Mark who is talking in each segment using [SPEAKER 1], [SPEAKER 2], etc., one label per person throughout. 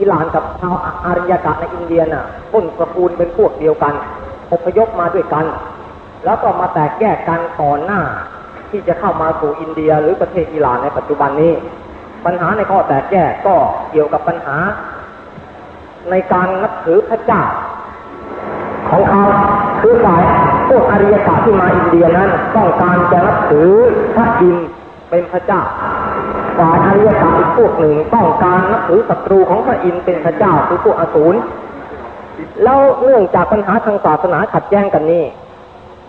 [SPEAKER 1] อิหร่านกับชาวอารยกะในอินเดียน่ะต้นตระกูลเป็นพวกเดียวกันอพยพมาด้วยกัน แล้วก็มาแตกแยกกันก่อนหน้า ที่จะเข้ามาสู่อินเดียหรือประเทศอิหร่านในปัจจุบันนี้ ปัญหาในข้อแตกแยกก็เกี่ยวกับปัญหา ในการนับถือพระเจ้าของเขาคือฝ่ายพวกอาริยกะที่มาอินเดียนั้น ต้องการจะนับถือพระอินเป็นพระเจ้า ฝ่ายอริยกะอีกพวกหนึ่งต้องการนับถือศัตรูของพระอินทร์เป็นพระเจ้าคือพวกอสูรแล้วเนื่องจากปัญหาทางศาสนาขัดแย้งกันนี้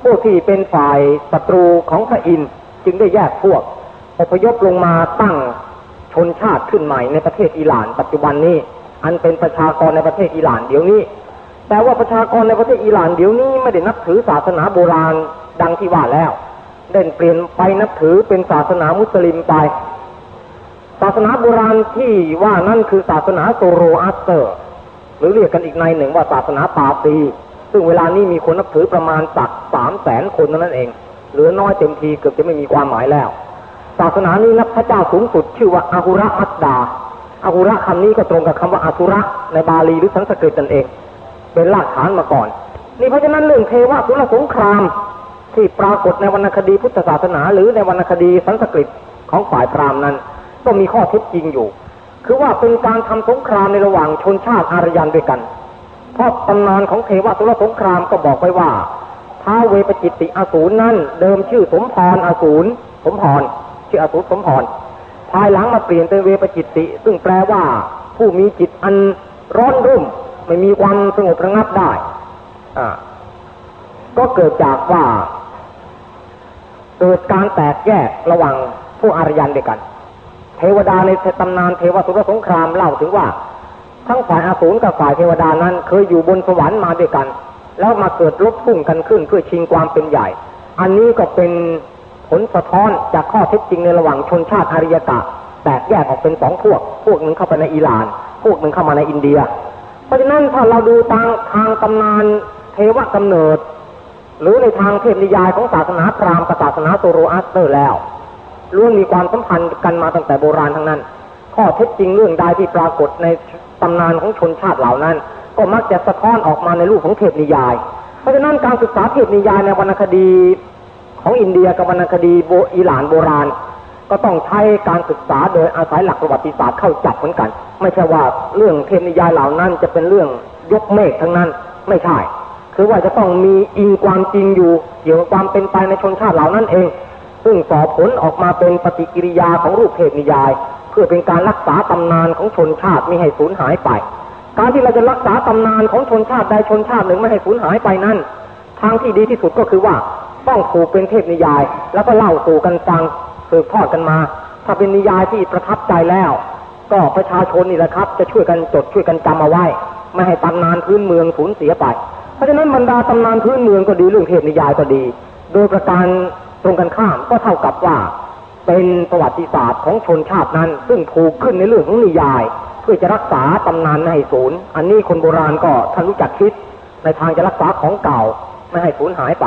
[SPEAKER 1] ผู้ที่เป็นฝ่ายศัตรูของพระอินทร์จึงได้แยกพวกอพยพลงมาตั้งชนชาติขึ้นใหม่ในประเทศอิหร่าน ปัจจุบันนี้ อันเป็นประชากรในประเทศอิหร่านเดี๋ยวนี้แต่ว่าประชากรในประเทศอิหร่านเดี๋ยวนี้ไม่ได้นับถือศาสนาโบราณดังที่ว่าแล้วเด่นเปลี่ยนไปนับถือเป็นศาสนามุสลิมไป ศาสนาโบราณที่ว่านั่นคือศาสนาโซโรอัสเตอร์ หรือเรียกกันอีกในหนึ่งว่าศาสนาปาตีซึ่งเวลานี้มีคนนับถือประมาณสักสามแสนคนนั่นเอง เหลือน้อยเต็มทีเกือบจะไม่มีความหมายแล้ว ศาสนานี้นับพระเจ้าสูงสุดชื่อว่าอาหุระมัตดาอาหุระคำนี้ก็ตรงกับคำว่าอาสุระในบาลีหรือสันสกฤตนั่นเอง เป็นรากฐานมาก่อน นี่เพราะฉะนั้นเรื่องเทวะสุรสงครามที่ปรากฏในวรรณคดีพุทธศาสนา หรือในวรรณคดีสันสกฤตของฝ่ายพราหมณ์นั้น ก็มีข้อเท็จจริงอยู่ คือว่าเป็นการทำสงครามในระหว่างชนชาติอารยันด้วยกัน เพราะตำนานของเทวสุรสงครามก็บอกไว้ว่าท้าเวปจิตติอสูรนั้นเดิมชื่อสมพรอสูรสมพรชื่ออสูรสมพรภายหลังมาเปลี่ยนเป็นเวปจิตติ ซึ่งแปลว่าผู้มีจิตอันร้อนรุ่ม ไม่มีความสงบระงับได้อ่าก็เกิดจากว่าเกิดการแตกแยกระหว่างผู้อารยันด้วยกัน เทวดาในตำนานเทวสุรสงครามเล่าถึงว่า ทั้งฝ่ายอาสูรกับฝ่ายเทวดานั้น เคยอยู่บนสวรรค์มาด้วยกัน แล้วมาเกิดลบพุ่งกันขึ้นเพื่อชิงความเป็นใหญ่ อันนี้ก็เป็นผลสะท้อนจากข้อเท็จจริงในระหว่างชนชาติอารยกะแตกแยกออกเป็นสองพวก พวกหนึ่งเข้าไปในอิหร่าน พวกหนึ่งเข้ามาในอินเดีย เพราะฉะนั้นถ้าเราดูทางทางตำนานเทวกำเนิด หรือในทางเทพนิยายของศาสนาพราหมณ์ศาสนาโซโรอัสเตอร์แล้ว ล้วนมีความสัมพันธ์กันมาตั้งแต่โบราณทั้งนั้น ข้อเท็จจริงเรื่องใดที่ปรากฏในตำนานของชนชาติเหล่านั้น ก็มักจะสะท้อนออกมาในรูปของเทพนิยาย เพราะฉะนั้นการศึกษาเทพนิยายในวรรณคดีของอินเดียกับวรรณคดีโบอิหร่านโบราณ ก็ต้องใช้การศึกษาโดยอาศัยหลักประวัติศาสตร์เข้าจับเหมือนกัน ไม่ใช่ว่าเรื่องเทพนิยายเหล่านั้นจะเป็นเรื่องยกเมฆทั้งนั้นไม่ใช่ คือว่าจะต้องมีอิงความจริงอยู่เกี่ยวกับความเป็นไปในชนชาติเหล่านั้นเอง ซึ่งสอบผลออกมาเป็นปฏิกิริยาของรูปเทพนิยาย เพื่อเป็นการรักษาตำนานของชนชาติไม่ให้สูญหายไป การที่เราจะรักษาตำนานของชนชาติใดชนชาติหนึ่งไม่ให้สูญหายไปนั้น ทางที่ดีที่สุดก็คือว่าต้องผูกเป็นเทพนิยาย แล้วก็เล่าสู่กันฟังสืบทอดกันมา ถ้าเป็นนิยายที่ประทับใจแล้ว ก็ประชาชนนี่แหละครับ จะช่วยกันจดช่วยกันจำเอาไว้ ไม่ให้ตำนานพื้นเมืองสูญเสียไป เพราะฉะนั้นบรรดาตำนานพื้นเมืองก็ดีเรื่องเทพนิยายก็ดี โดยประการ ตรงกันข้ามก็เท่ากับว่า เป็นประวัติศาสตร์ของชนชาตินั้น ซึ่งผูกขึ้นในเรื่องของนิยาย เพื่อจะรักษาตำนานไม่ให้สูญอันนี้คนโบราณก็ท่านรู้จักคิด ในทางจะรักษาของเก่าไม่ให้สูญหายไป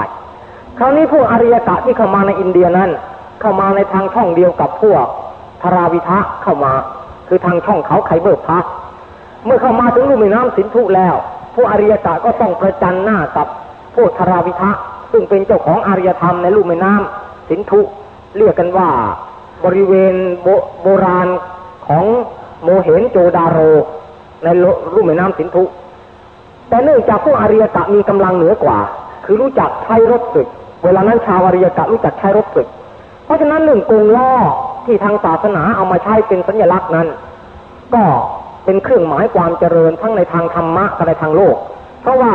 [SPEAKER 1] คราวนี้พวกอริยกะที่เข้ามาในอินเดียนั้น เข้ามาในทางช่องเดียวกับพวกทราวิทะเข้ามา คือทางช่องเขาไคเบิร์พักเมื่อเข้ามาถึงลุ่มแม่น้ำสินธุแล้ว พวกอริยกะก็ต้องประจันหน้ากับพวกทราวิทะ ซึ่งเป็นเจ้าของอารยธรรมในลุ่มแม่น้ำสินธุเรียกกันว่าบริเวณโบโบราณของโมเหนโจดาโร ในลุ่มแม่น้ำสินธุ แต่เนื่องจากพวกอารยกะมีกำลังเหนือกว่า คือรู้จักใช้รถศึก เวลานั้นชาวอารยกะรู้จักใช้รถศึก เพราะฉะนั้นหนึ่งกงล้อที่ทางศาสนาเอามาใช้เป็นสัญลักษณ์นั้น ก็เป็นเครื่องหมายความเจริญทั้งในทางธรรมะกับในทางโลก เพราะว่า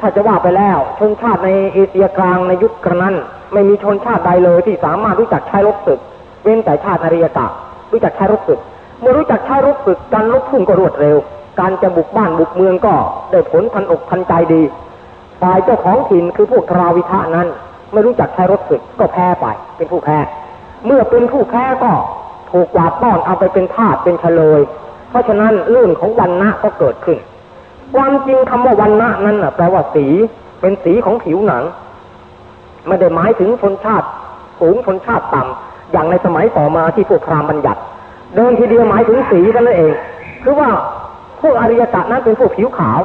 [SPEAKER 1] ถ้าจะว่าไปแล้วชนชาติในเอเชียกลางในยุคกระนั้น ไม่มีชนชาติใดเลยที่สามารถรู้จักใช้รถศึก เว้นแต่ชาติอริยกะ รู้จักใช้รถศึก เมื่อรู้จักใช้รถศึกการลบพุ่งก็รวดเร็ว การจะบุกบ้านบุกเมืองก็ได้ผลทันอกทันใจดีฝ่ายเจ้าของถิ่นคือพวกทราวิทะนั้น ไม่รู้จักใช้รถศึกก็แพ้ไป เป็นผู้แพ้ เมื่อเป็นผู้แพ้ก็ถูกกวาดต้อนเอาไปเป็นทาสเป็นเฉลย เพราะฉะนั้นเรื่องของวันณะก็เกิดขึ้น ความจริงคำว่าวันณะนั้นแปลว่าสีเป็นสีของผิวหนังไม่ได้หมายถึงชนชาติสูงชนชาติต่ำอย่างในสมัยต่อมาที่พวกพราหมณ์บัญญัติ เดินทีเดียวหมายถึงสีกันนั่นเอง คือว่าพวกอริยกะนั้นเป็นพวกผิวขาว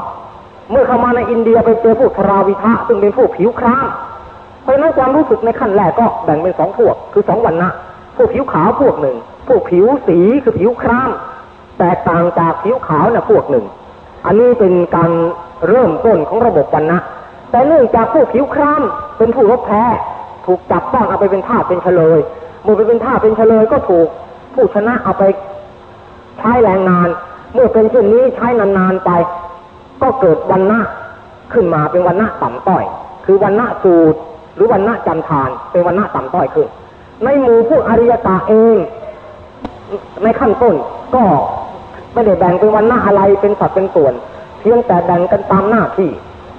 [SPEAKER 1] เมื่อเข้ามาในอินเดียไปเจอพวกทราวิทะซึ่งเป็นพวกผิวคล้ำเพราะนั้นความรู้สึกในขั้นแรกก็แบ่งเป็นสองพวก คือสองวันนะพวกผิวขาวพวกหนึ่ง พวกผิวสีคือผิวคล้ำแตกต่างจากผิวขาวนะ่ะพวกหนึ่ง อันนี้เป็นการเริ่มต้นของระบบวันนะแต่เนื่องจากพวกผิวคล้ำเป็นผู้รบแพ้ถูกจับต้องเอาไปเป็นทาสเป็นเฉลยเมื่อไปเป็นทาสเป็นเฉลยก็ถูกผู้ชนะเอาไปใช้แรงงาน เมื่อเป็นเช่นนี้ใช้นานๆไป ก็เกิดวันณะขึ้นมาเป็นวันณะต่ำต้อย คือวันณะสูตรหรือวันณะจำทาน เป็นวันณะต่ำต้อยขึ้น ในหมู่ผู้อริยตาเอง ในขั้นต้นก็ ไม่ได้แบ่งเป็นวันณะอะไรเป็นสัดเป็นส่วน เพียงแต่แบ่งกันตามหน้าที่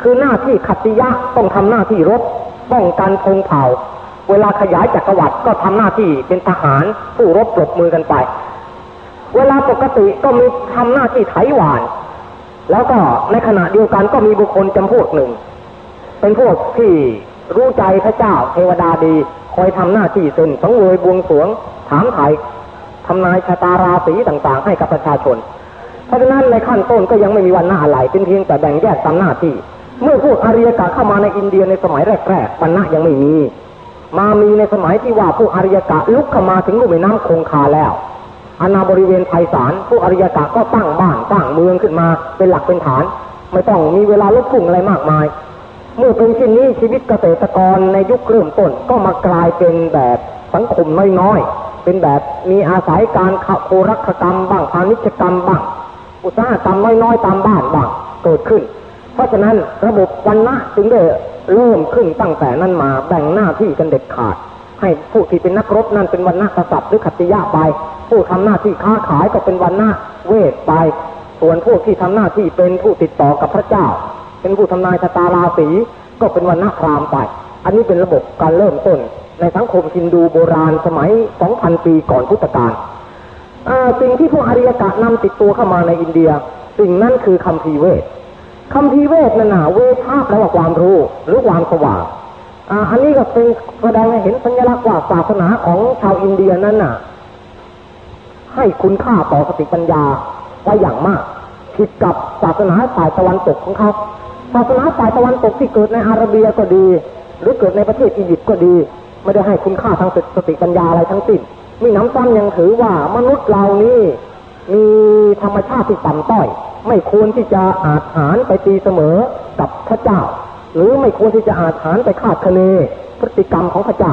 [SPEAKER 1] คือหน้าที่ขัตติยะต้องทำหน้าที่รบป้องกันพงเผ่าเวลาขยายจักรวรรดิก็ทำหน้าที่เป็นทหารผู้รบปรบมือกันไป เวลาปกติก็มีทำหน้าที่ไถหวาน แล้วก็ในขณะเดียวกันก็มีบุคคลจำพวกหนึ่ง เป็นพวกที่รู้ใจพระเจ้าเทวดาดี คอยทำหน้าที่เซ็นสังเวยบวงสวง ถามไถ่ ทำนายชะตาราศีต่างๆ ให้กับประชาชน เพราะฉะนั้นในขั้นต้นก็ยังไม่มีวันหน้าอะไรเป็นเพียงแต่แบ่งแยกตามหน้าที่ เมื่อพวกอาริยกะเข้ามาในอินเดียในสมัยแรกๆวันหน้ายังไม่มี มามีในสมัยที่ว่าพวกอาริยกะลุกเข้ามาถึงลุ่มแม่น้ำคงคาแล้วอาณาบริเวณไพศาลพวกอริยกะก็ตั้งบ้านตั้งเมืองขึ้นมาเป็นหลักเป็นฐาน ไม่ต้องมีเวลาลบพุ่งอะไรมากมาย เมื่อเป็นเช่นนี้ชีวิตเกษตรกรในยุคเริ่มต้นก็มากลายเป็นแบบสังคมน้อย เป็นแบบมีอาศัยการโครักกรรมบ้างพาณิชกรรมบ้าง อุตสาหกรรมน้อยๆตามบ้านบ้างเกิดขึ้น เพราะฉะนั้นระบบวันณะจึงได้เริ่มขึ้นตั้งแต่นั้นมาแบ่งหน้าที่กันเด็ดขาด ให้ผู้ที่เป็นนักรบนั่นเป็นวันณะกษัตริย์หรือขัตติยะไป ผู้ทำหน้าที่ค้าขายก็เป็นวันณะเวทไป ส่วนผู้ที่ทำหน้าที่เป็นผู้ติดต่อกับพระเจ้า เป็นผู้ทำนายชะตาราศีก็เป็นวันณะพรามไป อันนี้เป็นระบบการเริ่มต้น ในสังคมฮินดูโบราณสมัย 2,000 ปีก่อนพุทธกาลสิ่งที่พวกอริยกะนำติดตัวเข้ามาในอินเดีย สิ่งนั้นคือคำพีเวทคำพีเวทนั่นนะเวทาแปลว่าความรู้หรือความสว่างอันนี้ก็เป็นแสดงให้เห็นสัญลักษณ์ว่าศาสนาของชาวอินเดียนั้นน่ะ ให้คุณค่าต่อสติปัญญาไว้อย่างมาก ผิดกับศาสนาฝ่ายตะวันตกของเขาศาสนาฝ่ายตะวันตกที่เกิดในอาระเบียก็ดี หรือเกิดในประเทศอียิปต์ก็ดี ไม่ได้ให้คุณค่าทางสติปัญญาอะไรทั้งสิ้นมีน้ำซ้ำยังถือว่ามนุษย์เรานี่มีธรรมชาติที่ต่ำต้อย ไม่ควรที่จะอาจหารไปตีเสมอกับพระเจ้า หรือไม่ควรที่จะอาจหารไปคาดคะเนพฤติกรรมของพระเจ้า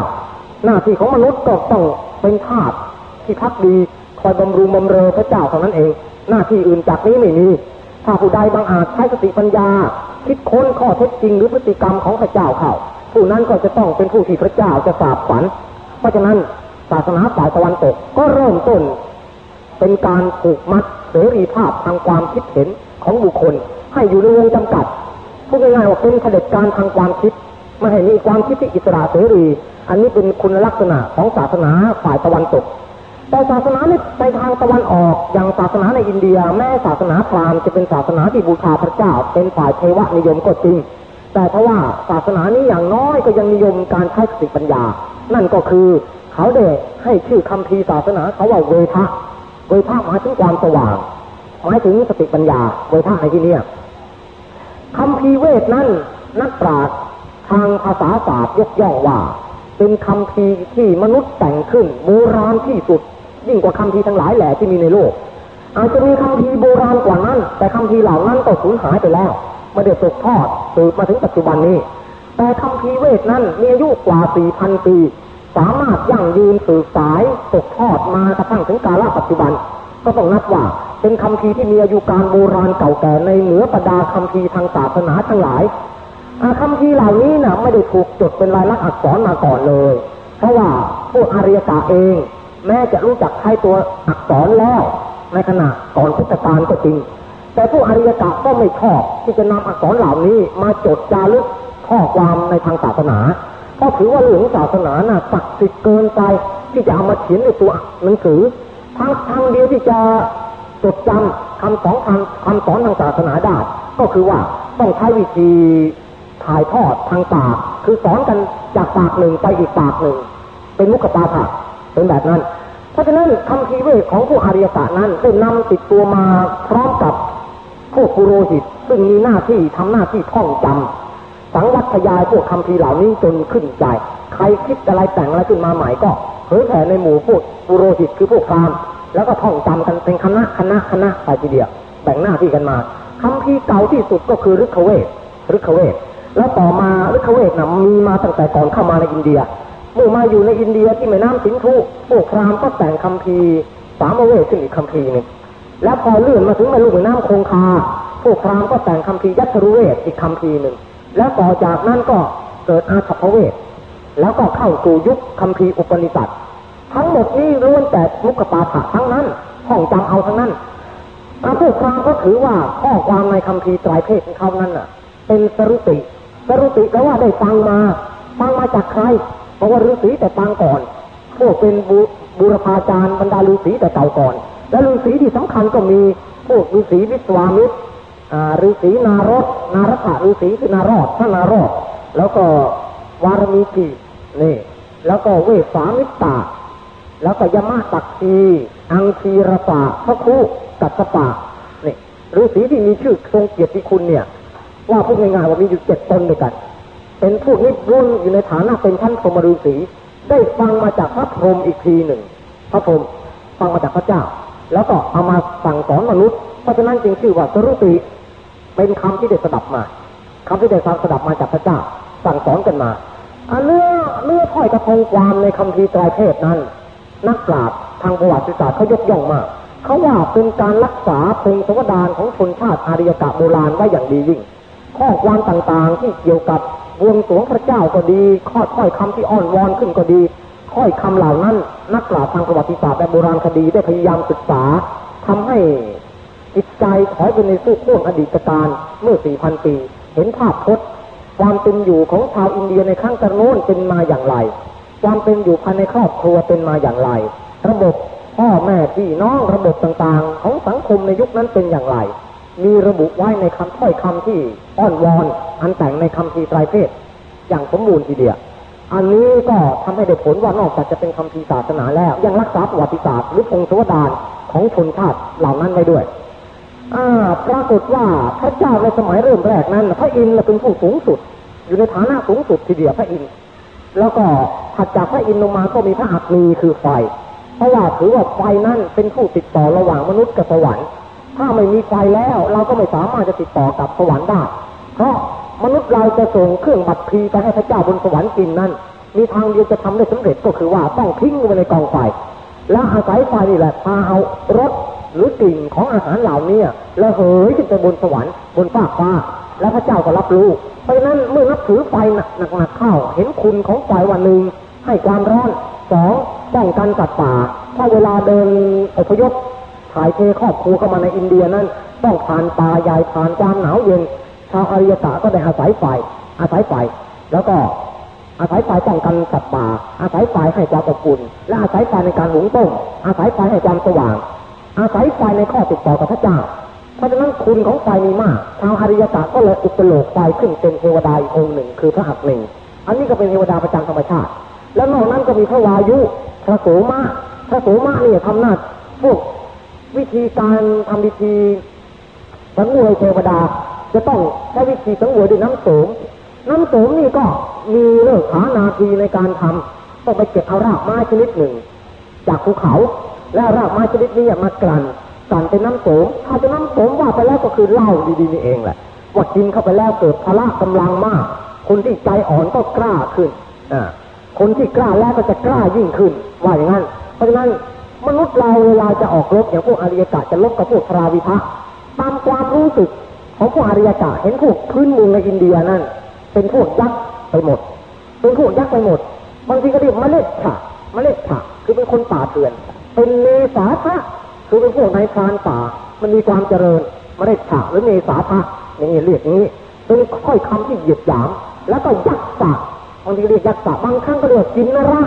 [SPEAKER 1] หน้าที่ของมนุษย์ก็ต้องเป็นทาสที่พักดีคอยบำรุงบำเรอพระเจ้าเท่านั้นเอง หน้าที่อื่นจากนี้ไม่มีถ้าผู้ใดบางอาจใช้สติปัญญา คิดค้นข้อเท็จจริงหรือพฤติกรรมของพระเจ้าเขา ผู้นั้นก็จะต้องเป็นผู้ที่พระเจ้าจะสาบฝัน เพราะฉะนั้นศาสนาฝ่ายตะวันตกก็เริ่มต้น เป็นการผูกมัดเสรีภาพทางความคิดเห็นของบุคคล ให้อยู่ในวงจำกัดพูดง่ายๆว่าเป็นเผด็จการทางความคิดไม่ให้มีความคิดที่อิสระเสรี อันนี้เป็นคุณลักษณะของศาสนาฝ่ายตะวันตก แต่ศาสนาในทางตะวันออกอย่างศาสนาในอินเดีย แม้ศาสนาพราหมณ์จะเป็นศาสนาที่บูชาพระเจ้า เป็นฝ่ายเทวนิยมก็จริง แต่เพราะว่าศาสนานี้อย่างน้อยก็ยังนิยมการใช้สติปัญญา นั่นก็คือเขาเดให้ชื่อคำพีศาสนาเขาว่าเวทะเวทะหมายถึงความสว่างหมายถึงสติปัญญาเวทะในที่นี้คำพีเวทนั้นนักปราชญ์ทางภาษาศาสตร์ยกย่องว่า เป็นคำพีที่มนุษย์แต่งขึ้นโบราณที่สุด ยิ่งกว่าคำพีทั้งหลายแหล่ที่มีในโลก อาจจะมีคำพีโบราณกว่านั้น แต่คำพีเหล่านั้นก็สูญหายไปแล้ว ไม่ได้ตกทอดสืบมาถึงปัจจุบันนี้ แต่คำพีเวทนั้นมีอายุกว่า 4,000 ปี สามารถยั่งยืนสืบสายตกทอดมากระทั่งถึงกาลปัจจุบัน ก็ต้องนับว่าเป็นคำพีที่มีอายุการโบราณเก่าแก่ในเหนือประดาคำพีทางศาสนาทั้งหลายคำพีเหล่านี้นะไม่ได้ถูกจดเป็นลายลักษณ์อักษรมาก่อนเลย เพราะว่าพวกอาริยกาเอง แม้จะรู้จักใช้ตัวอักษรแล้ว ในขณะก่อนพุทธกาลก็จริง แต่พวกอาริยกะก็ไม่ชอบที่จะนำอักษรเหล่านี้มาจดจารึกข้อความในทางศาสนาเพราะถือว่าเรื่องศาสนาน่ะศักดิ์สิทธิ์เกินไปที่จะเอามาเขียนในตัวหนังสือทางทางเดียวที่จะจดจำคำสอนคำคำสอนทางศาสนาได้ ก็คือว่าต้องใช้วิธีถ่ายทอดทางปาก คือสอนกันจากปากหนึ่งไปอีกปากหนึ่ง เป็นมุขปาฐะเป็นแบบนั้น เพราะฉะนั้นคำทีเวทของผู้อาริยกะนั้นได้นำติดตัวมาพร้อมกับ พวกปุโรหิตซึ่งมีหน้าที่ทำหน้าที่ท่องจำสังวัตยายพวกคำพีเหล่านี้จนขึ้นใจ ใครคิดอะไรแต่งอะไรขึ้นมาใหม่ก็เผยแผ่ในหมู่พวกปุโรหิตคือพวกพราหมณ์แล้วก็ท่องจำกันเป็นคณะคณะคณะไปทีเดียวแบ่งหน้าที่กันมาคำพีเก่าที่สุดก็คือฤกขเวทฤกขเวทแล้วต่อมาฤกขเวทนะมีมาตั้งแต่ก่อนเข้ามาในอินเดียเมื่อมาอยู่ในอินเดียที่แม่น้ำสินธุพวกพราหมณ์ก็แต่งคำพีสามเวทขึ้นอีกคำพีหนึ่ง แล้วพอเลื่อนมาถึงแม่ลูกแม่น้ำคงคา พวกพราหมณ์ก็แต่งคำพียัตรุเวทอีกคำพีหนึ่ง แล้วต่อจากนั้นก็เกิดอาชพเวทแล้วก็เข้าสู่ยุคคำพีอุปนิสัตทั้งหมดนี้ล้วนแต่มุกปาฐะทั้งนั้นห้องจำเอาทั้งนั้นอาพวกพราหมณ์ก็ถือว่าข้อความในคำพีตรเพศของเขานั้นน่ะ เป็นสรุติสรุติแปลว่าได้ฟังมาฟังมาจากใครเพราะว่าฤาษีแต่ฟังก่อน พวกเป็นบุบุรพาจารย์บรรดาฤาษีแต่เก่าก่อน และฤาษีที่สำคัญก็มีพวกฤาษีวิสวามิตรอ่าฤาษีนารถนารถะฤาษีคือนารอดพระนารอดแล้วก็วารมีกีนี่แล้วก็เวสสามิตาแล้วก็ยมาตักทีอังคีระปะพระคุกัสสปะนี่ฤาษีที่มีชื่อทรงเกียรติคุณเนี่ย ว่าพูดง่ายๆว่ามีอยู่เจ็ดตนด้วยกัน เป็นพวกนี้รุ่นอยู่ในฐานะเป็นท่านพรมฤาษีได้ฟังมาจากพระพรหมอีกทีหนึ่ง พระพรหมฟังมาจากพระเจ้า แล้วก็เอามาสั่งสอนมนุษย์ เพราะฉะนั้นจึงชื่อว่าสรุติ เป็นคำที่ได้สดับมาคำที่ได้ฟังสดับมาจากพระเจ้า สั่งสอนกันมาอันเนื้อเนื้อถ้อยกระทงความในคำพีไตรเพศนั้น นักปราชญ์ทางประวัติศาสตร์เขายกย่องมากเขาว่าเป็นการรักษาเพลงสวดานของชนชาติอารยกะโบราณไว้อย่างดียิ่ง ข้อความต่างๆที่เกี่ยวกับบวงสรวงพระเจ้าก็ดี ข้อถ้อยคำที่อ้อนวอนขึ้นก็ดี ถ้อยคำเหล่านั้น นักปราชญ์ทางประวัติศาสตร์และโบราณคดีได้พยายามศึกษาทำให้จิตใจถอยไปในสู้โค้งอดีตการเมื่อ 4,000 ปี เห็นภาพพจน์ความเป็นอยู่ของชาวอินเดียในครั้งกระโน้นเป็นมาอย่างไร ความเป็นอยู่ภายในครอบครัวเป็นมาอย่างไร ระบบพ่อแม่พี่น้องระบบต่างๆ ของสังคมในยุคนั้นเป็นอย่างไร มีระบุไว้ในคำถ้อยคำที่อ้อนวอน อันแต่งในคำพีไตรเพศอย่างสมบูรณ์ทีเดียว อันนี้ก็ทำให้ได้ผลว่านอกจากจะเป็นคำพีศาสนาแล้ว ยังรักษาประวัติศาสตร์หรือพงศาวดารของชนชาติเหล่านั้นไว้ด้วยอ่าปรากฏว่าพระเจ้าในสมัยเริ่มแรกนั้นพระอินทร์เป็นผู้สูงสุด อยู่ในฐานะสูงสุดทีเดียวพระอินทร์แล้วก็ถัดจากพระอินทร์ลงมาก็มีพระอักนีคือไฟเพราะว่าถือว่าไฟนั้นเป็นผู้ติดต่อระหว่างมนุษย์กับสวรรค์ ถ้าไม่มีไฟแล้วเราก็ไม่สามารถจะติดต่อกับสวรรค์ได้เพราะ มนุษย์เราจะส่งเครื่องบัตรพีไปให้พระเจ้าบนสวรรค์กินนั้น มีทางเดียวจะทำได้สำเร็จก็คือว่าต้องทิ้งไว้ในกองไฟแล้วอาศัยไฟนี่แหละพาเอารสหรือกลิ่นของอาหารเหล่านี้แล้วเหยขึ้นไปบนสวรรค์บนฟ้ากฟ้า แล้วพระเจ้าก็รับรู้ เพราะฉะนั้นเมื่อนับถือไฟหนักๆเข้า เห็นคุณของไฟวันหนึ่งให้ความร้อนสองป้องกันสัตว์ป่า ถ้าเวลาเดินอพยพถ่ายเทครอบครัวเข้ามาในอินเดียนั้น ต้องผ่านป่าใหญ่ผ่านความหนาวเย็น ชาวอารยตะก็ได้อาศัยไฟอาศัยไฟแล้วก็อาศัยไฟป้องกันสัตว์ป่า อาศัยไฟให้ความอบอุ่น และอาศัยไฟในการหุงต้ม อาศัยไฟให้ความสว่าง อาศัยไฟในข้อติดต่อกับพระเจ้า เพราะฉะนั้นคุณของไฟมีมาก ชาวอารยตะก็เลยอุปโลกไฟขึ้นเป็นเทวดาอีกองค์หนึ่ง คือพระหักหนึ่ง อันนี้ก็เป็นเทวดาประจำธรรมชาติ แล้วนอกนั้นก็มีพระวายุ พระโสมะ พระโสมะเนี่ยทำหน้าพวกวิธีการทำพิธีสังเวยเทวดา จะต้องใช้วิธีสังเวยด้วยน้ำโสม น้ำโสมนี่ก็มีเลิกขานาทีในการทำต้องไปเก็บเอารากไม้ชนิดหนึ่ง จากภูเขา และรากไม้ชนิดนี้มากลั่นกลั่นเป็นน้ำโสมถ้าเป็นน้ำโสมว่าไปแล้วก็คือเหล้าดีๆนี่เองแหละว่ากินเข้าไปแล้วเกิดพละกำลังมาก คนที่ใจอ่อนก็กล้าขึ้นอ่าคนที่กล้าแล้วก็จะกล้ายิ่งขึ้นว่าอย่างนั้น เพราะฉะนั้นมนุษย์เราเวลาจะออกรบอย่างพวกอริยกะจะลบกับพวกพราวิภะตามความรู้สึก ของพวกอริยกะเห็นพวกพื้นเมืองในอินเดียนั่น เป็นพวกยักษ์ไปหมด เป็นพวกยักษ์ไปหมด บางทีก็เรียกมเมล็ดฉะมเมล็ดฉะคือเป็นคนป่าเถื่อน เป็นเนสาทะคือเป็นพวกนายพรานป่า มันมีความเจริญมเมล็ดฉะหรือเนสาทะอย่างนี้เรียกนี้เป็นค่อยคำที่เหยียดหยาม แล้วก็ยักษ์ป่าบางทีเรียกยักษ์ป่าบางครั้งก็เรียกกินนระ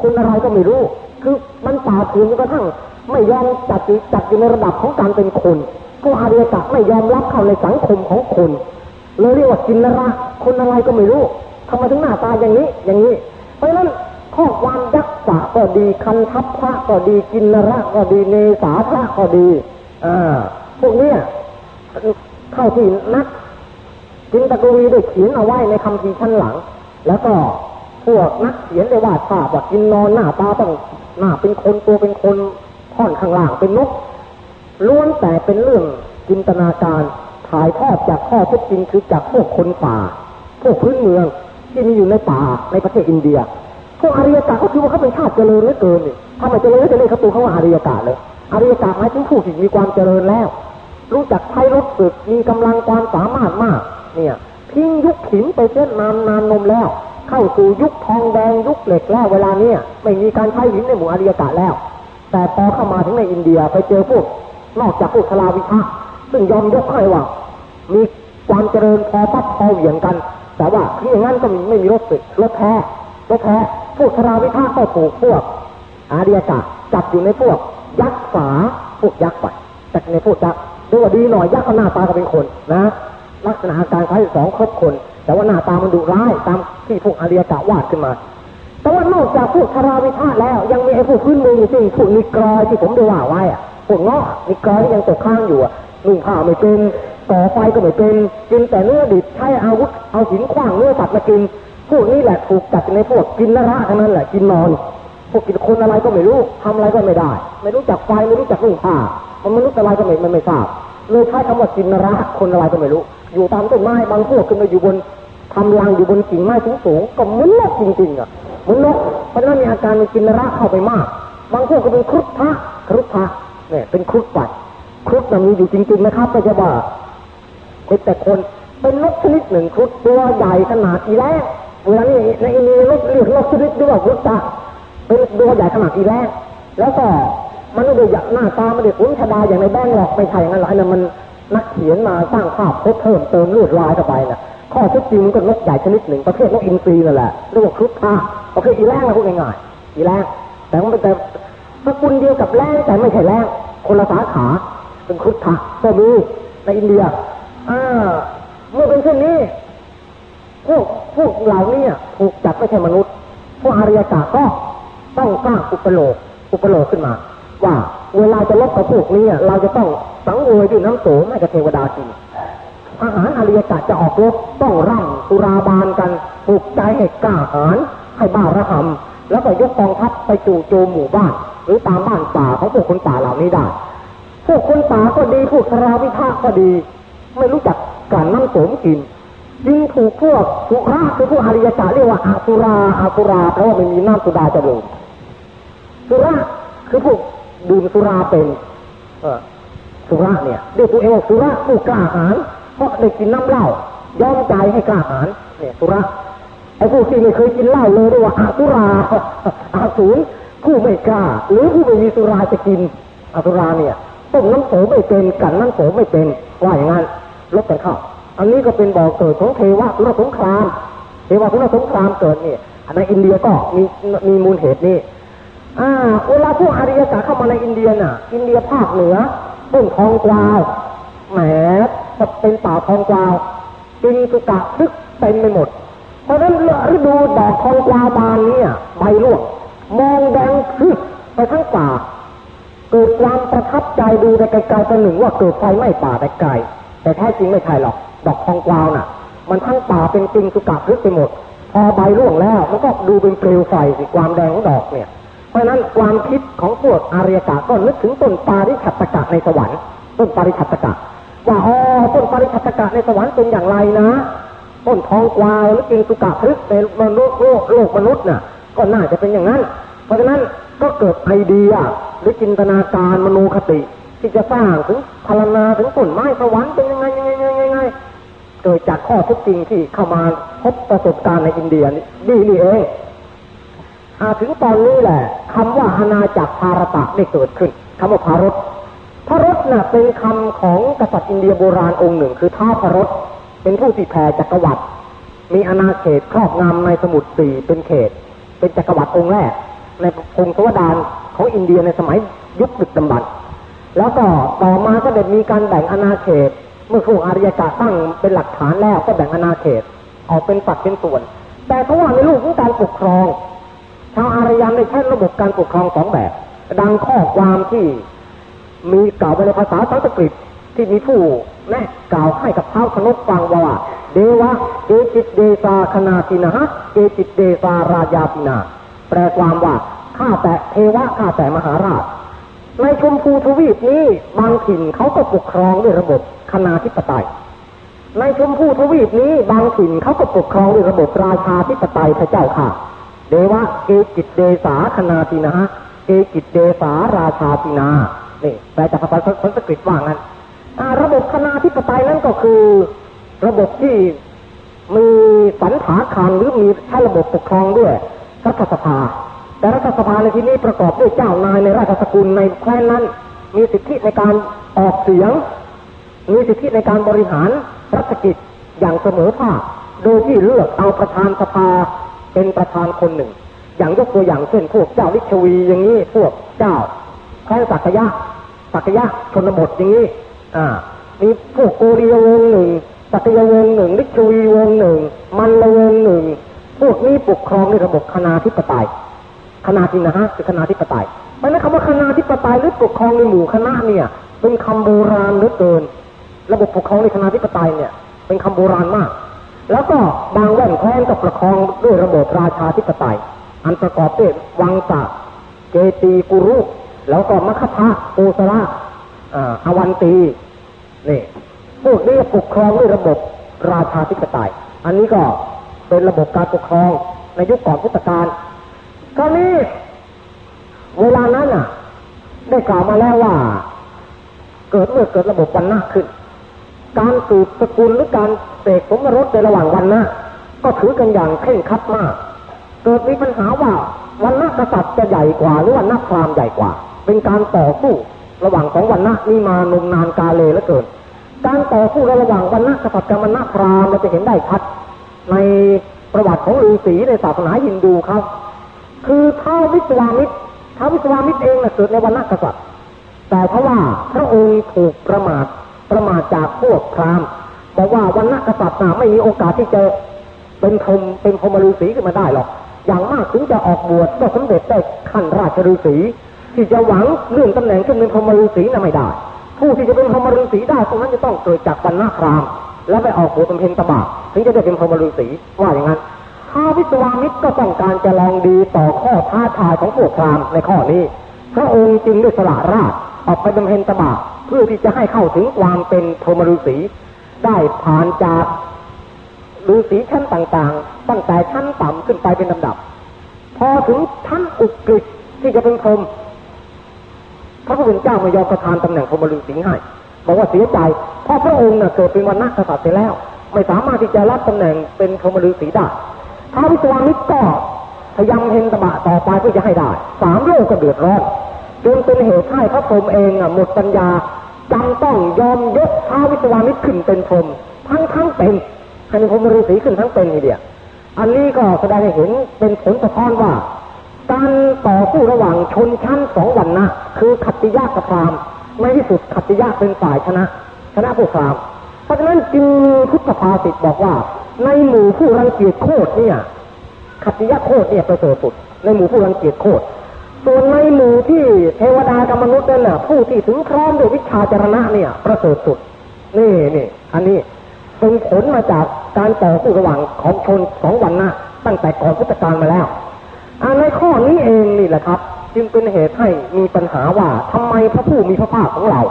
[SPEAKER 1] คนอะไรก็ไม่รู้ คือมันป่าเถื่อนกระทั่งไม่ยอมจัดจัดอยู่ในระดับของการเป็นคน กอาเรียกะไม่ยอมรับเข้าในสังคมของคนเลยเรียกว่ากินนระคนอะไรก็ไม่รู้ทำไมถึงหน้าตาอย่างนี้ อย่างนี้ เพราะฉะนั้นข้อความยักษ์ะก็ดีคันทัพพระก็ดีกินนระก็ดีเนสาพระก็ดี อ่า พวกเนี้ยเท่าที่นักจินตกวีได้เขียนเอาไว้ในคำพีชั้นหลัง แล้วก็พวกนักเขียนได้วาดภาพว่ากินนอนหน้าตาต้องหน้าเป็นคนตัวเป็นคนท่อนข้างล่างเป็นนก ล้วนแต่เป็นเรื่องจินตนาการถ่ายทอดจากข้อเท็จจริงคือจากพวกคนป่า พวกพื้นเมืองที่มีอยู่ในป่าในประเทศอินเดีย พวกอาริยกะก็คือว่าเขาเป็นชาติเจริญเหลือเกินนี่ถ้าไม่เจริญจะเรียกเขาตัวเขาว่าอาริยกะเลยอาริยกะหมายถึงผู้ที่มีความเจริญแล้ว รู้จักใช้รถฝึกมีกำลังความสามารถมาก เนี่ยทิ้งยุคหินไปเส้นนานนานนมแล้ว เข้าสู่ยุคทองแดงยุคเหล็กแล้วเวลาเนี้ยไม่มีการใช้หินในหมู่อาริยกะแล้ว แต่พอเข้ามาถึงในอินเดียไปเจอพวก นอกจากพวกชลาวิชาซึ่งยอมยกให้ว่า มีความเจริญพอพัดพอเหวี่ยงกัน แต่ว่าที่อย่างนั้นก็ไม่มีรถติดรถแท้รถแท้พวกชราวิภาก็ถูกพวก อาเดียกะจับอยู่ในพวก ยักษ์ฝาพวกยักษ์ไปแต่ในพวกยักษ์ดูว่าดีหน่อยยักษ์เขาหน้าตาก็เป็นคนนะ ลักษณะอาการคล้ายสองครบคน แต่ว่าหน้าตามันดุร้ายตามที่พวกอาเดียกะวาดขึ้นมาแต่ว่านอกจากพวกชราวิภาแล้ว ยังมีไอ้พวกพื้นเมืองอยู่ที่พวกนิกรอยที่ผมได้ว่าไว้อะ พวกเงาะนิกอยยังตกข้างอยู่อะนุ่งผ้าไม่เป็นต่อไฟก็ไม่เป็นกินแต่เนื้อดิบใช้อาวุธเอาหินขว้างเนื้อสัตว์มากินพวกนี้แหละถูกจัดในพวกกินนระทั้งนั้นแหละกินนอน พวกกินคนอะไรก็ไม่รู้ทำอะไรก็ไม่ได้ ไม่รู้จักไฟไม่รู้จักนุ่งผ้ามันไม่รู้อะไรก็ไม่มันไม่ทราบเลยใช้คำว่ากินนระคนอะไรก็ไม่รู้ อยู่ตามต้นไม้บางพวกขึ้นมาอยู่บนทำรังอยู่บนกิ่งไม้สูงสูงก็เหมือนนกจริงๆอะเหมือนนกเพราะนั้นมีอาการมีกินนระเข้าไปมาก บางพวกก็เป็นครุฑพระครุฑพระ เนี่ยเป็นครุฑไปครุฑมันมีอยู่จริงๆนะครับไม่ใช่ว่าเป็นแต่คนเป็นนกชนิดหนึ่งครุฑตัวใหญ่ขนาดอีแรงเวลานี้ในอินเดียนกเรียกนกชนิดด้วยว่าครุฑจะเป็นตัวใหญ่ขนาดอีแรงแล้วก็มันไม่ได้หน้าตาไม่ได้ขุนชดาอย่างในแบงหรอกไม่ใช่อย่างนั้นหรอกนนั้นมันนักเขียนมาสร้างภาพเพิ่มเติมลวดลายเข้าไปนะข้อเท็จจริงมันก็นกใหญ่ชนิดหนึ่งประเภทนกอินทรีนั่นแหละเรียกว่าครุฑพระประเภทอีแรงนะพูดง่ายๆอีแรงแต่มันเป็นแต่ สกุลเดียวกับแรงแต่ไม่ใช่แรงคนละสาขาเป็นครุฑพระก็มีในอินเดียอ่าเมื่อเป็นเช่นนี้พวกพวกเหล่านี้ถูกจัดไม่ใช่มนุษย์ พวกอารยกาก็ต้องสร้างอุปโลกอุปโลกขึ้นมา ว่าเวลาจะลบกับพวกนี้เราจะต้องสังเวยด้วยน้ำโสมให้กับเทวดากินอาหารอารยกาจะออกรบต้องร่ำตุราบานกันปลุกใจให้กล้าหาญให้บ้าระหำแล้วก็ยกกองทัพไปจู่โจมหมู่บ้าน รือตามบ้านป่าของพวกคนป่าเหล่านี้ได้ พวกคนป่าก็ดีพวกชราวิภาคก็ดี ไม่รู้จักการน้ำโสมกินยิ่งถูกพวกสุราคือพวกอริยกะเรียกว่าอาสุราอาสุราเพราะว่าไม่มีน้ำสุดาจะดื่มสุราคือพวกดื่มสุราเป็นเออสุราเนี่ยเรียกตัวเองว่าสุราผู้กล้าหาญเพราะได้กินน้ำเหล้ายอมใจให้กล้าหาญเนี่ยสุราไอ้ผู้ที่ไม่เคยกินเหล้าเลยเรียกว่าอาสุราอาสูร ผู้ไม่กล้า หรือผู้ไม่มีสุราจะกินอาสุราเนี่ยต้มน้ำโสไม่เป็นกันน้ำโสไม่เป็นว่าอย่างนั้นลบกันเข้าอันนี้ก็เป็นบ่อเกิดของเทวะสุรสงครามเทวะสุรสงครามเกิดเนี่ยในอินเดียก็มีมีมูลเหตุนี้อ่าเวลาพวกอาริยกะเข้ามาในอินเดียน่ะ อินเดียภาคเหนือต้นทองกวาวแหมเป็นป่าทองกวาวจิงสุกะพึกเต็มไปหมดเพราะฉะนั้นฤดูดอกทองกวาวบานเนี่ยใบร่วง มองแดงพึกไปทั้งป่า เกิดความประทับใจดูแต่ไกลๆประหนึ่งว่าเกิดไฟไหม้ป่าแต่ไกล แต่แท้จริงไม่ใช่หรอก ดอกทองกวาวน่ะ มันทั้งป่าเป็นจริงสุกะพึกไปหมด พอใบร่วงแล้วมันก็ดูเป็นเปลวไฟสิความแดงของดอกเนี่ย เพราะฉะนั้นความคิดของพวกอารยกะก็นึกถึงต้นปาริชัตกะในสวรรค์ ต้นปาริชัตกะ ว่าอ๋อต้นปาริชัตกะในสวรรค์เป็นอย่างไรนะต้นทองกวาวหรือกิงสุกะพฤกในมนุษย์โลกโลกมนุษย์น่ะ ก็น่าจะเป็นอย่างนั้น เพราะฉะนั้นก็เกิดไอเดียหรือจินตนาการมโนคติ ที่จะสร้างถึงพารณาถึงต้นไม้สวรรค์เป็นยังไงยังไงยังไงยังไงเกิดจากข้อเท็จจริงที่เข้ามาพบประสบการณ์ในอินเดียนี่นี่เองอาถึงตอนนี้แหละคำว่าอาณาจักรภารตะได้เกิดขึ้นคำว่าพารถพารถน่ะเป็นคำของกษัตริย์อินเดียโบราณองค์หนึ่ง คือท้าพารถเป็นผู้ที่แผ่จักรวรรดิมีอาณาเขตครอบงำในสมุทรสี่เป็นเขต เป็นจักรวรรดิองค์แรก ในพงศาวดารของอินเดียในสมัยยุคดึกดำบรรพ์แล้วก็ต่อมาก็ได้มีการแบ่งอาณาเขต เมื่อพวกอารยกะตั้งเป็นหลักฐานแล้วก็แบ่งอาณาเขตออกเป็นฝักเป็นส่วน แต่เขาว่าในรูปของการปกครองชาวอารยันได้ใช้ระบบการปกครองสองแบบ ดังข้อความที่มีกล่าวไว้ในภาษาสันสกฤตที่มีผู้แนะกล่าวให้กับเท้าคนุกฟังว่า เดวะเกจิตเดซาคณาตินะเกจิตเดซาราญาตินาแปลความว่าข้าแต่เทวะข้าแต่มหาราช ในชมพูทวีปนี้บางถิ่นเขาก็ปกครองด้วยระบบคณาธิปไตย ในชมพูทวีปนี้บางถิ่นเขาก็ปกครองด้วยระบบราชาธิปไตยพระเจ้าค่ะ เดวะเกจิตเดสาคณาตินะเกจิตเดสาราชาตินานี่แปลจากภาษาสันสกฤตว่างั้นระบบคณาธิปไตยนั้นก็คือ ระบบที่มีสันถาคารหรือมีใช้ระบบปกครองด้วยรัฐสภา แต่รัฐสภาในที่นี้ประกอบด้วยเจ้านายในราชสกุลในแคว้นนั้น มีสิทธิในการออกเสียง มีสิทธิในการบริหารรัฐกิจอย่างเสมอภาคโดยที่เลือกเอาประธานสภาเป็นประธานคนหนึ่ง อย่างยกตัวอย่างเช่นพวกเจ้าลิชวีอย่างนี้พวกเจ้าแคว้นสักยะสักยะชนบทอย่างนี้อ่ามีพวกโกริยวงหนึ่ง สักยวงหนึ่งลิชวีวงหนึ่ง มันละวงหนึ่ง พวกนี้ปกครองในระบบคณาธิปไตยคณะจริงนะฮะคือคณะธิปไตยเพราะนั้นคำว่าคณะธิปไตยหรือปกครองในหมู่คณะเนี่ย เป็นคำโบราณเหลือเกิน ระบบปกครองในคณะธิปไตยเนี่ย เป็นคำโบราณมาก แล้วก็บางแว่นแคว้นก็ปกครองด้วยระบบราชาธิปไตย อันประกอบด้วยวังสะเจตีกุรุ แล้วก็มัคคะโอสระอวันตีนี่ พวกนี้ปกครองด้วยระบบราชาธิปไตย อันนี้ก็เป็นระบบการปกครองในยุคก่อนพุทธกาลคราวนี้เวลานั้นอะ ได้กล่าวมาแล้วว่า เกิดเมื่อเกิดระบบวันนาขึ้น การสืบสกุลหรือการเสกสมรสในระหว่างวันนะก็ถือกันอย่างเคร่งคัดมาก เกิดมีปัญหาว่าวันนะกษัตริย์จะใหญ่กว่า หรือวันนะพราหมณ์ใหญ่กว่า เป็นการต่อสู้ระหว่างสองวันนะนี้มานมนานกาเลแล้วเกิน การต่อสู้ระหว่างวันนะกษัตริย์กับวันนะพราหมณ์เราจะเห็นได้ชัด ในประวัติของฤาษีในศาสนาฮินดูครับคือท้าวิสวามิตรท้าวิสวามิตรเองนะเกิดในวันนักษัตริย์แต่เพราะว่าพระองค์ถูกประมาทประมาทจากพวกพราหมณ์บอกว่าวันนักษัตริย์ไม่มีโอกาสที่จะเป็นพรมเป็นพรมฤาษีขึ้นมาได้หรอกอย่างมากถึงจะออกบวชก็สำเร็จได้ขั้นราชฤาษีที่จะหวังเรื่องตำแหน่งขึ้นเป็นพรมฤาษีน่ะไม่ได้ ผู้ที่จะเป็นพรหมฤาษีได้ตรงนั้นจะต้องเกิดจากวันนักพราม แล้วไปออกบวชเป็นเพนตบะถึงจะได้เป็นพรหมฤาษีว่าอย่างนั้นท้าวิสวามิตรก็ต้องการจะลองดีต่อข้อท้าทายของพวกพรามในข้อนี้พระองค์จึงได้สละราชออกไปดำเพ็ญตบะเพื่อที่จะให้เข้าถึงความเป็นพรหมฤาษีได้ผ่านจากฤาษีชั้นต่างๆ ตั้งแต่ชั้นต่ำขึ้นไปเป็นลำดับ พอถึงชั้นอุกฤษที่จะเป็นพรหม ระผู้เป็นเจ้าไม่ยอมประทานตำแหน่งพรหมฤาษีให้บอกว่าเสียใจเพราะพระองค์เน่ะเกิดเป็นวันนักษัตริย์เสียแล้ว ไม่สามารถที่จะรับตำแหน่งเป็นพรหมฤาษีได้ท้าวิสวามิตรก็พยายามเห็นตบะต่อไปเพื่อจะให้ได้สามโลกก็เดือดร้อนจนเป็นเหตุให้พระพรหมเองหมดปัญญาจำต้องยอมยกท้าวิสวามิตรขึ้นเป็นพรหมทั้งทั้งเป็นให้เป็นพรหมฤาษีขึ้นทั้งเป็นนี่เดียวอันนี้ก็แสดงให้เห็นเป็นผลสะท้อนว่า การต่อสู้ระหว่างชนชั้นสองวันนะคือขัตติยะกับพรามไม่ที่สุดขัตติยะเป็นฝ่ายชนะชนะผู้พรามเพราะฉะนั้นจึงพุทธภาษิตบอกว่า ในหมู่ผู้รังเกียจโคตรเนี่ยขัตติยะโคตรเนี่ยประเสริฐสุด ในหมู่ผู้รังเกียจโคตรส่วนในหมู่ที่เทวดากับมนุษย์นั่นน่ะผู้ที่ถึงพร้อมด้วยวิชาจรณะเนี่ยประเสริฐสุดนี่นี่อันนี้เป็นผลมาจากการต่อสู้ระหว่างของชนสองวันนะตั้งแต่ก่อนพุทธกาลมาแล้ว อันในข้อนี้เองนี่แหละครับ จึงเป็นเหตุให้มีปัญหาว่าทำไมพระผู้มีพระภาคของเรา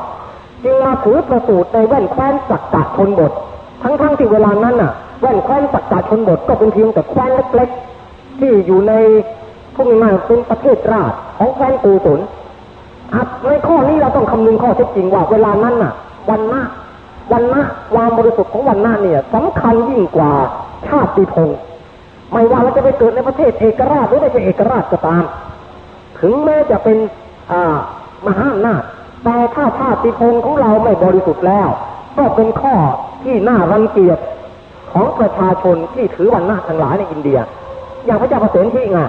[SPEAKER 1] จึงมาถือประสูตรในแว่นแคว้นสักกะชนบท ทั้งๆทที่เวลานั้นน่ะ แว่นแคว้นสักกาชนบทก็เป็นเพียงแต่แคว้นเล็กๆ ที่อยู่ในพวกนี้มาเป็นประเทศราชของแคว้นตูสุนในข้อนี้เราต้องคำนึงข้อเท็จจริงว่าเวลานั้นน่ะ วันหน้าวันหน้าความบริสุทธิ์ของวันหน้าเนี่ยสำคัญยิ่งกว่าชาติพงศ์ ไม่ว่าเราจะไปเกิดในประเทศเอกราชหรือไม่ใช่เอกราชก็ตาม ถึงแม้จะเป็นมหาอำนาจแต่ถ้าชาติพงศ์ของเราไม่บริสุทธิ์แล้ว ก็เป็นข้อที่น่ารังเกียจของประชาชนที่ถือวันหน้าทั้งหลายในอินเดีย อย่างพระเจ้าประเสนที่ไง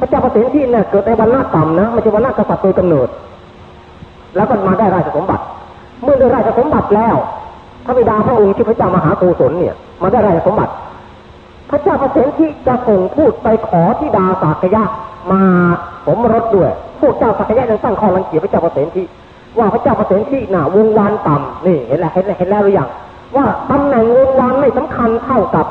[SPEAKER 1] พระเจ้าประเสนที่เนี่ยเกิดในวันหน้าต่ำนะไม่ใช่วันหน้ากษัตริย์โดยกำเนิด แล้วก็มาได้ราชสมบัติ เมื่อได้ราชสมบัติแล้วพระบิดาพระองค์ที่พระเจ้ามหาโกศลเนี่ยมาได้ราชสมบัติ พระเจ้าประเสนที่จะส่งพูดไปขอที่ดาสากยะมาสมรสด้วย พวกเจ้าสักยะยังตั้งข้อรังเกียจพระเจ้าประเสนที่ว่าพระเจ้าประเสนที่น่ะวงวานต่ำนี่เห็นแล้วเห็นแล้วเห็นแล้วหรือยังว่าตำแหน่งวงวานไม่สำคัญเท่ากับ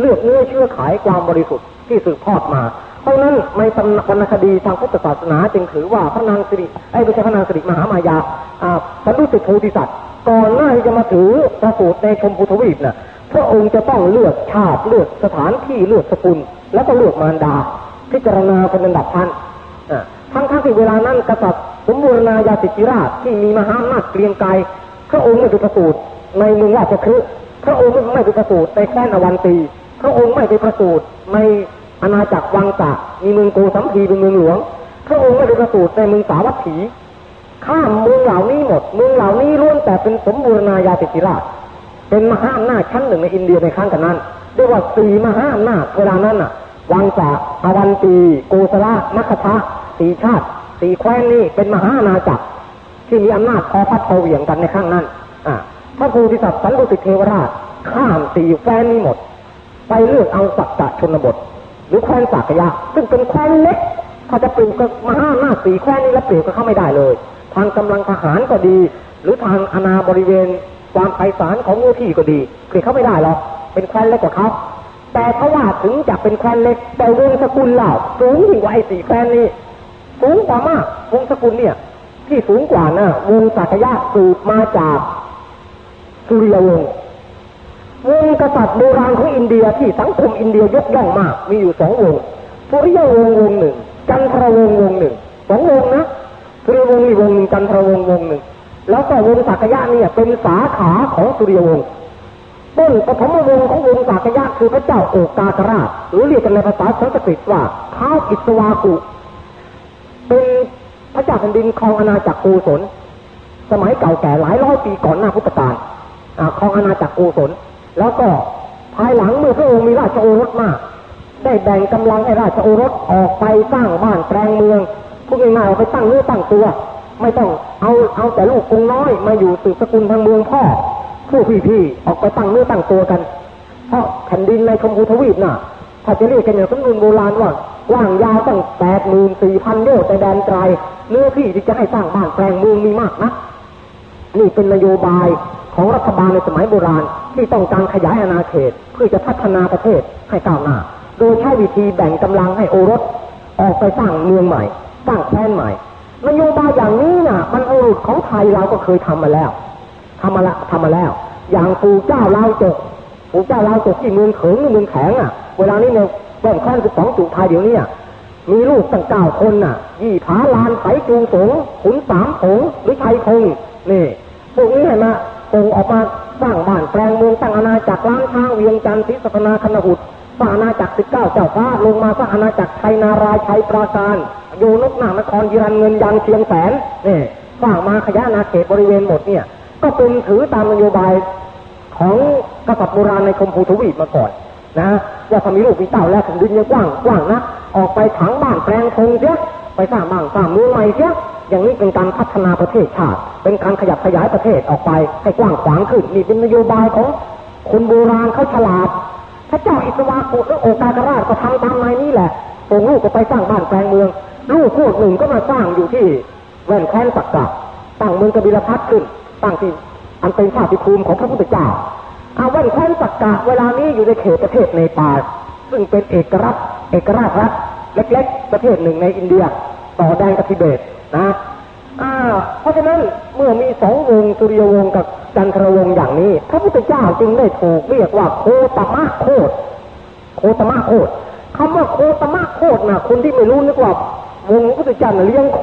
[SPEAKER 1] เลือกเนื้อเชื่อขายความบริสุทธิ์ที่สืบทอดมาเพราะนั้นในวรรณคดีทางพุทธศาสนาจึงถือว่าพระนางสิริไอ้ไม่ใช่พระนางสิริมหามายาสันตุสิทธิสัตว์ก่อนหน้าที่จะมาถือประสูตรในชมพูทวีปน่ะ พระองค์จะต้องเลือกชาติเลือกสถานที่เลือกสกุล แล้วก็เลือกมารดา พิจารณาเป็นระดับชั้นทั้งทั้งที่เวลานั้นกษัตริย์สมบูรณาญาสิทธิราชที่มีมหาอำนาจเกรียงไกรพระองค์ไม่ไปประสูติในเมืองราชคฤห์พระองค์ไม่ไปประสูติในแคว้นอวันตี พระองค์ไม่ไปประสูติในอาณาจักรวังจักมีเมืองโกสัมพีเป็นเมืองหลวง พระองค์ไม่ไปประสูติในเมืองสาวัตถีข้ามเมืองเหล่านี้หมด เมืองเหล่านี้ล้วนแต่เป็นสมบูรณาญาสิทธิราช เป็นมหาอำนาจชั้นหนึ่งในอินเดียในครั้งกันนั้นเรียกว่าสี่มหาอำนาจเวลานั้นอะ วังจักอวันตีโกสละมัคคะสีชาติสีแคว้นนี่เป็นมหาอาณาจักร ที่มีอำนาจพอพัดพอเหวี่ยงกันในครั้งนั้น อ่าพระโพธิสัตว์สันตุสิเทวราชข้ามสี่แคว้นนี้หมด ไปเลือกเอาสักกะชนบท หรือแคว้นสักยะ ซึ่งเป็นแคว้นเล็กเขาจะปลูกกับมหาอำนาจสีแคว้นนี้แล้วปลูกก็เข้าไม่ได้เลย ทางกำลังทหารก็ดี หรือทางอาณาบริเวณ ความไพศาลของเนื้อที่ก็ดีเกิดเขาไม่ได้หรอกเป็นแคว้นเล็กกว่าเขาแต่ถ้าว่าถึงจะเป็นแคว้นเล็ก แต่วงสกุลเล่าสูงยิ่งกว่าไอ้สี่แคว้นนี้สูงกว่ามากวงสกุลเนี่ย ที่สูงกว่านะวงสักยะสืบมาจากสุริยวงศ์วงกษัตริย์โบราณของอินเดียที่สังคมอินเดียยกย่องมาก มีอยู่สองวงสุริยวงศ์วงหนึ่งจันทรวงศ์วงหนึ่งสองวงนะสุริยวงศ์มีวงหนึ่งจันทรวงศ์วงหนึ่ง แล้วก็วงสักยะเนี่ยเป็นสาขาของสุริยวงศ์ต้นปฐมวงศ์ของวงสักยะคือพระเจ้าโอกาคราชหรือเรียกกันในภาษาสันสกฤตว่าท้าวอิสวากุเป็นพระเจ้าแผ่นดินครองอาณาจักรโกศล สมัยเก่าแก่หลายร้อยปีก่อนหน้าพุทธกาลครองอาณาจักรโกศล แล้วก็ภายหลังเมื่อพระองค์มีราชโอรสมาก ได้แบ่งกำลังให้ราชโอรสออกไปสร้างบ้านแปลงเมืองพูดง่ายๆไปตั้งเนื้อตั้งตัว ไม่ต้องเอาเอาแต่ลูกคงน้อยมาอยู่สืบสกุลทางเมืองพ่อผู้พี่ๆออกไปตั้งเนื้อตั้งตัวกัน เพราะแผ่นดินในชมพูทวีปน่ะ ถ้าจะเรียกกันอย่างสมนุนโบราณว่าว่างยาวตั้งแปดหมื่นสี่พันโยแต่แดนไกลเนื้อที่ที่จะให้สร้างบ้านแปลงเมืองมีมากนะนี่เป็นนโยบายของรัฐบาลในสมัยโบราณที่ต้องการขยายอาณาเขตเพื่อจะพัฒนาประเทศให้ก้าวหน้า โดยใช้วิธีแบ่งกำลังให้โอรส ออกไปสร้างเมืองใหม่ สร้างแคว้นใหม่ นโยบายอย่างนี้น่ะ มันอรุษของไทยเราก็เคยทำมาแล้วทำมาละทำมาแล้ว อย่างปู่เจ้าเล่าจกปู่เจ้าเล่าจกที่เมืองเขิงเมืองแข็งอะ เวลานี้เนี่ยแบ่งแค่สิบสองจุไทยเดี๋ยวนี้มีลูกตั้งเก้าคนน่ะ ยี่ผาลานไสจูสงขุนสามผงหรือชัยคงนี่พวกนี้เห็นไหมคงออกมาสร้างบ้านแปลงเมืองตั้งอาณาจักรล้างช้างเวียงจันทร์ศรีสัตนาคณหุด สร้าอาณาจักรสิบเก้าเจ้าฟ้าลงมาสร้าอาณาจักรไทยนารายชัยปราการอยู่นกหนานครยิรันเงินยันเชียงแสนนี่สร้างมาขยายอาเขตบริเวณหมดเนี่ย ก็เป็นถือตามนโยบายของกษัตริย์โบราณในชมพูทวีปมาก่อนนะว่าถ้ามีลูกมีเต่าแล้วถึงดินยังกว้างกว้างนะออกไปถังบ้านแปลงทงเสียไปสร้างบ้านสร้างเมืองใหม่เสียอย่างนี้เป็นการพัฒนาประเทศชาติ เป็นการขยับขยายประเทศออกไปให้กว้างขวางขึ้นนี่เป็นนโยบายของคนโบราณเขาฉลาด ระเจ้าอิสวากุและโอกาสราชก็ทำตามนายนี้แหละส่งลูกก็ไปสร้างบ้านแปลงเมือง ลูกพวกหนึ่งก็มาสร้างอยู่ที่แว่นแคว้นสักกะตั้งเมืองกบิลพัทขึ้นตั้งที่อันเป็นชาติภูมิของพระพุทธเจ้าอาแว่นแคว้นสักกะเวลานี้อยู่ในเขตประเทศในปาซึ่งเป็นเอกรัฐเอกราชรัฐเล็ก ๆ ประเทศหนึ่งในอินเดีย ต่อแดนกับทิเบตนะ อ่า เพราะฉะนั้นเมื่อมีสองวงสุริยวงศ์กับจันทรวงศ์อย่างนี้ พระพุทธเจ้าจึงได้ถูกเรียกว่าโคตมะโคตโคตมะโคตคำว่าโคตมะโคตนะคนที่ไม่รู้นึกว่าวงพุทธเจ้าเลี้ยงโค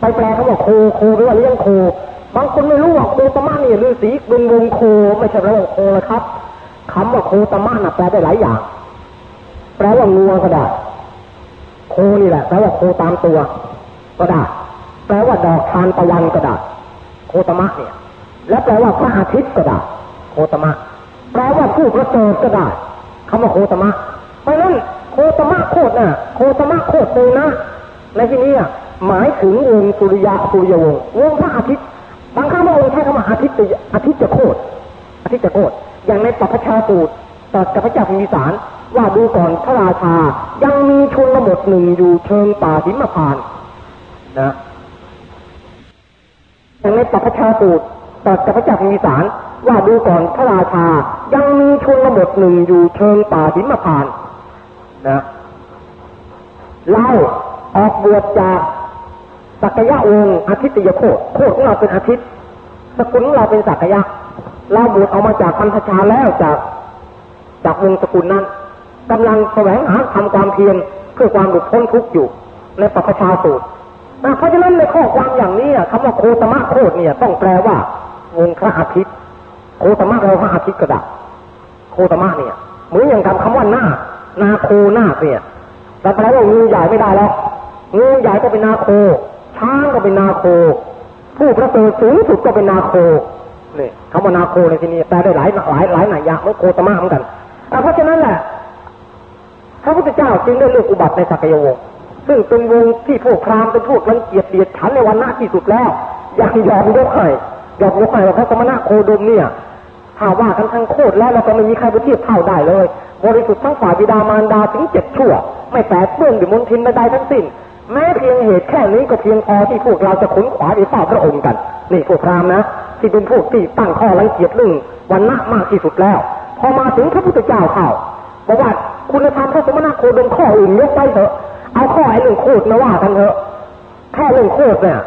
[SPEAKER 1] ไปแปลคำว่าโคโคแปลว่าเลี้ยงโค บางคนไม่รู้ว่าโคตมะนี่ฤาษีเป็นวงโคไม่ใช่แปลว่าโคละครับคำว่าโคตมะน่ะแปลได้หลายอย่าง แปลว่างัวก็ได้โคนี่แหละแปลว่าโคตามตัว ก็ได้ แปลว่าดอกทานตะวันก็ได้โคตมะเนี่ย และแปลว่าพระอาทิตย์ก็ได้โคตมะ แปลว่าผู้ประเสริฐก็ได้คำว่าโคตมะเพราะนั้นโคตมะโคตน่ะ โคตมะโคตเลยนะในที่นี้หมายถึงวงสุริยะสุริยวงวงพระอาทิตย์ บางครั้งพระองค์ใช้คำว่าอาทิตย์อาทิตย์จะโคตอาทิตย์จะโคตอย่างในปัพชาสูตรตัดกับพระเจ้าพิมพิสารว่าดูก่อนพระราชา ยังมีชนบทหนึ่งอยู่เชิงป่าหิมพานนะ ในปัพชาสูตรตัดกับพระจ้าพิมิสารว่าดูก่อนพระราชา ยังมีชนบทหนึ่งอยู่เชิงป่าหิมพานนะเราออกบวชจากสักยะองค์อาทิตยโคตโคตของเราเป็นอาทิตย์สกุลของเราเป็นสักยะ เราบวชออกมาจากพันธชาแล้วจากจากวงสกุลนั้นกำลังแสวงหาทำความเพียรเพื่อความหลุดพ้นทุกข์อยู่ ในปัพชาสูตร เพราะฉะนั้นในข้อความอย่างนี้คำว่าโคตมะโคตเนี่ย ต้องแปลว่าวงพระอาทิตย์ โคตมะเราพระอาทิตย์กระดับโคตมะเนี่ยเหมือนอย่างคำคำว่าหน้า นาโคหน้าเนี่ยแต่แปลว่างูใหญ่ไม่ได้แล้วงูใหญ่ก็เป็นนาโค ช้างก็เป็นนาโค ผู้ประเสริฐสูงสุดก็เป็นนาโคนี่คำว่านาโคในที่นี้แปลได้หลายหลายหลายหนัยยะเหมือนโคตมะเหมือนกันเพราะฉะนั้นแหละพระพุทธเจ้าจึงได้เลือกอุบัติในสักยวงศ์ ซึ่งเป็นวงที่พวกพราหมณ์เป็นพวกรังเกียจเดียดฉันในวันน้ที่สุดแล้วยังยอมยกให้ยอมยกให้ว่าพระสมณะโคดมเนี่ยถ้าว่ากันทั้งโคตรแล้วเราก็ไม่มีใครไปเทียบเท่าได้เลย บริสุทธิ์ทั้งฝ่ายบิดามารดาถึงเจ็ดชั่ว ไม่แปดเปื้อนหรือมลทินใดทั้งสิ้น แม้เพียงเหตุแค่นี้ก็เพียงพอที่พวกเราจะขนขวาไปเฝ้าพระองค์กัน นี่พวกพราหมณ์นะ ที่เป็นพวกที่ตั้งข้อรังเกียจเรื่องวันณะมากที่สุดแล้ว พอมาถึงพระพุทธเจ้าเข้าบอกว่าคุณธรรมพระสมณะโคดมข้ออื่นยกไปเถอะ เอาข้อไอ้เรื่องโคตรมาว่ากันเถอะแค่เรื่องโคตรเนี่ย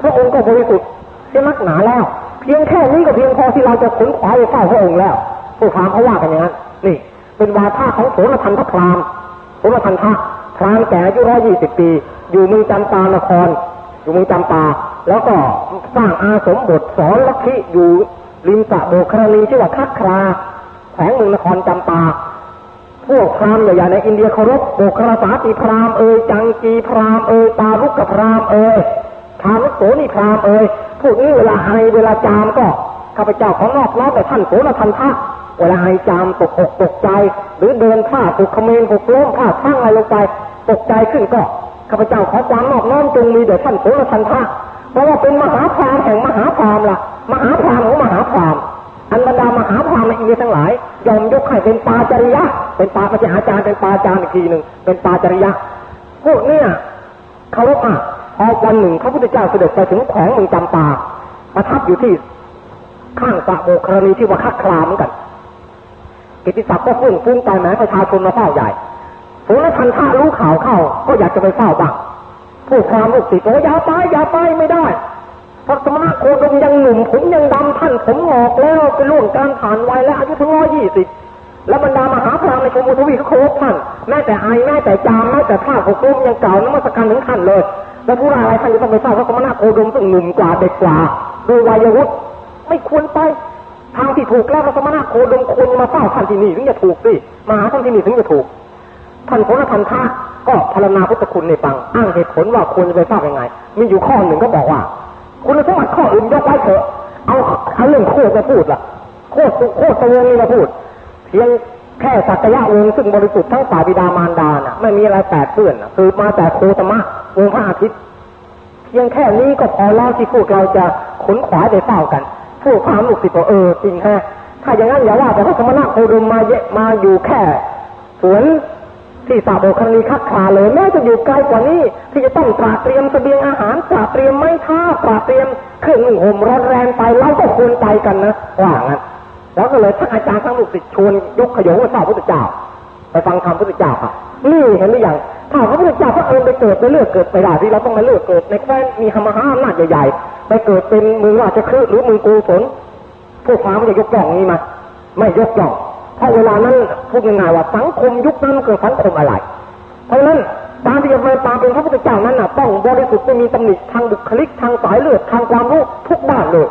[SPEAKER 1] พระองค์ก็บริสุทธิ์เสียนักหนาแล้ว เพียงแค่นี้ก็เพียงพอที่เราจะขนขวายไปเฝ้าพระองค์แล้วผู้พรามเขาว่ากันอย่างนั้นนี่ เป็นวาทะของโสนทันทพรามโสนทันทะพรามแก่อายุร้อยยี่สิบปี อยู่เมืองจำปานคร อยู่เมืองจำปา แล้วก็สร้างอาสมบทสอนลัทธิอยู่ริมสะโบกครณีชื่อว่าคักคราแขวงเมืองนครจำปา พวกพราหมณ์ใหญ่ในอินเดียเคารพโบกราสาติพราหมณ์เอ่ยจังกีพราหมณ์เอ่ยตาลุกกับพราหมณ์เอ่ยทานุโสนีพราหมณ์เอ่ยพวกนี้เวลาไอเวลาจามก็ข้าพเจ้าของนอบน้อมแต่ท่านโสนทันทะเวลาไอจามตกอกตกใจ หรือเดินผ้าตกขเมนตกล้มผ้าทั้งอะไรลงไปตกใจขึ้นก็ข้าพเจ้าขอความนอบน้อมจงมีเดชท่านโสนทันทะเพราะว่าเป็นมหาพรามแห่งมหาพรามล่ะ มหาพรามของมหาพรามอันบรรดามหาพรามในอินเดียทั้งหลายยอมยกให้เป็นปาจริยะ เป็นปาปัญอาจารย์เป็นปาจารย์อีกทีหนึ่งเป็นปาจริยะพวกเนี้ยเขาอะพอวันหนึ่งพระพุทธเจ้าเสด็จไปถึงแขวงเมืองจำปาประทับอยู่ที่ข้างสะโมครณีที่ว่าคักคลามกัน กิติศักดิ์ก็ฟุ้งฟุ้งไปแม้ประชาชนมาเฝ้าใหญ่ฝูงนัทันท่ารู้ข่าวเข้า ก็อยากจะไปเฝ้าบ้างผู้ความลูกศิษย์บอกอย่าไปอย่าไปไม่ได้ พระสมณะโคดมยังหนุ่มผมยังดำท่านผมหงอกแล้วเป็นล่วงการผ่านวัยแล้วอายุถึงร้อยยี่สิบแล้วบรรดามหาพรามในชมพูทวีเขาโคบท่านแม้แต่ไอแม้แต่จามแม้แต่ผ้าหกลุ่มยังเก่านมัสการถึงท่านเลย แล้วผู้ร้ายท่านจะต้องไปเฝ้าพระสมณะโคดมซึ่งหนุ่มกว่าเด็กกว่าโดยวัยวุฒิไม่ควรไปทางที่ถูกแล้วพระสมณะโคดมควรมาเฝ้าท่านที่นี่ถึงจะถูกสิมาหาท่านที่นี่ถึงจะถูกท่านโพลทันท่าก็พารณาพุทธคุณในฟังอ้างเหตุผลว่าควรจะไปเฝ้ายังไง มีอยู่ข้อหนึ่งก็บอกว่า คุณสมบัติข้ออื่นยกไว้เถอะ เอาเอาเรื่องโคตรมาพูดล่ะ โคตรโคตรตัวนี้มาพูด เพียงแค่สักยะวงซึ่งบริสุทธิ์ทั้งฝ่ายบิดามารดาน่ะ ไม่มีอะไรแปดเปื้อนคือมาแต่โคตมะวงพระอาทิตย์เพียงแค่นี้ก็พอแล้วที่พวกเราจะขนขวายไปเฝ้ากันผู้ความลูกศิษย์เออจริงแฮะถ้าอย่างนั้นอย่าว่าแต่พระสมณะโคดมมาเยะมาอยู่แค่สวนที่สาโบคันนีคักคาเลยแม้จะอยู่ไกลกว่านี้ ที่จะต้องตราเตรียมเสบียงอาหารตราเตรียม ไม้ท่าตราเตรียมเครื่องนุ่งห่มร้อนแรงไปเราก็ควรไปกันนะว่างั้นแล้วก็เลยท่านอาจารย์ทั้งลูกศิษย์ชวนยกขยงไปเฝ้าพระพุทธเจ้า ไปฟังคำพระพุทธเจ้าค่ะนี่เห็นหรือยังถ้าพระพุทธเจ้าพระเอิญไปเกิดไปเลือกเกิดไปได้ที่เราต้องมาเลือกเกิดในแคว้นมีธรรมหาอำนาจใหญ่ๆไปเกิดเป็นมือราชคฤห์หรือมือกูศลผู้ฟ้ามันจะยกย่องนี้มาไม่ยกย่องเพราะเวลานั้นพูดง่ายๆว่าสังคมยุคนั้นเกิดสังคมอะไร เพราะนั้น การที่จะมาตามเป็นพระพุทธเจ้านั้นน่ะต้องบริสุทธิ์ไม่มีตำหนิทางบุคลิกทางสายเลือดทางความรู้ทุกด้านเลย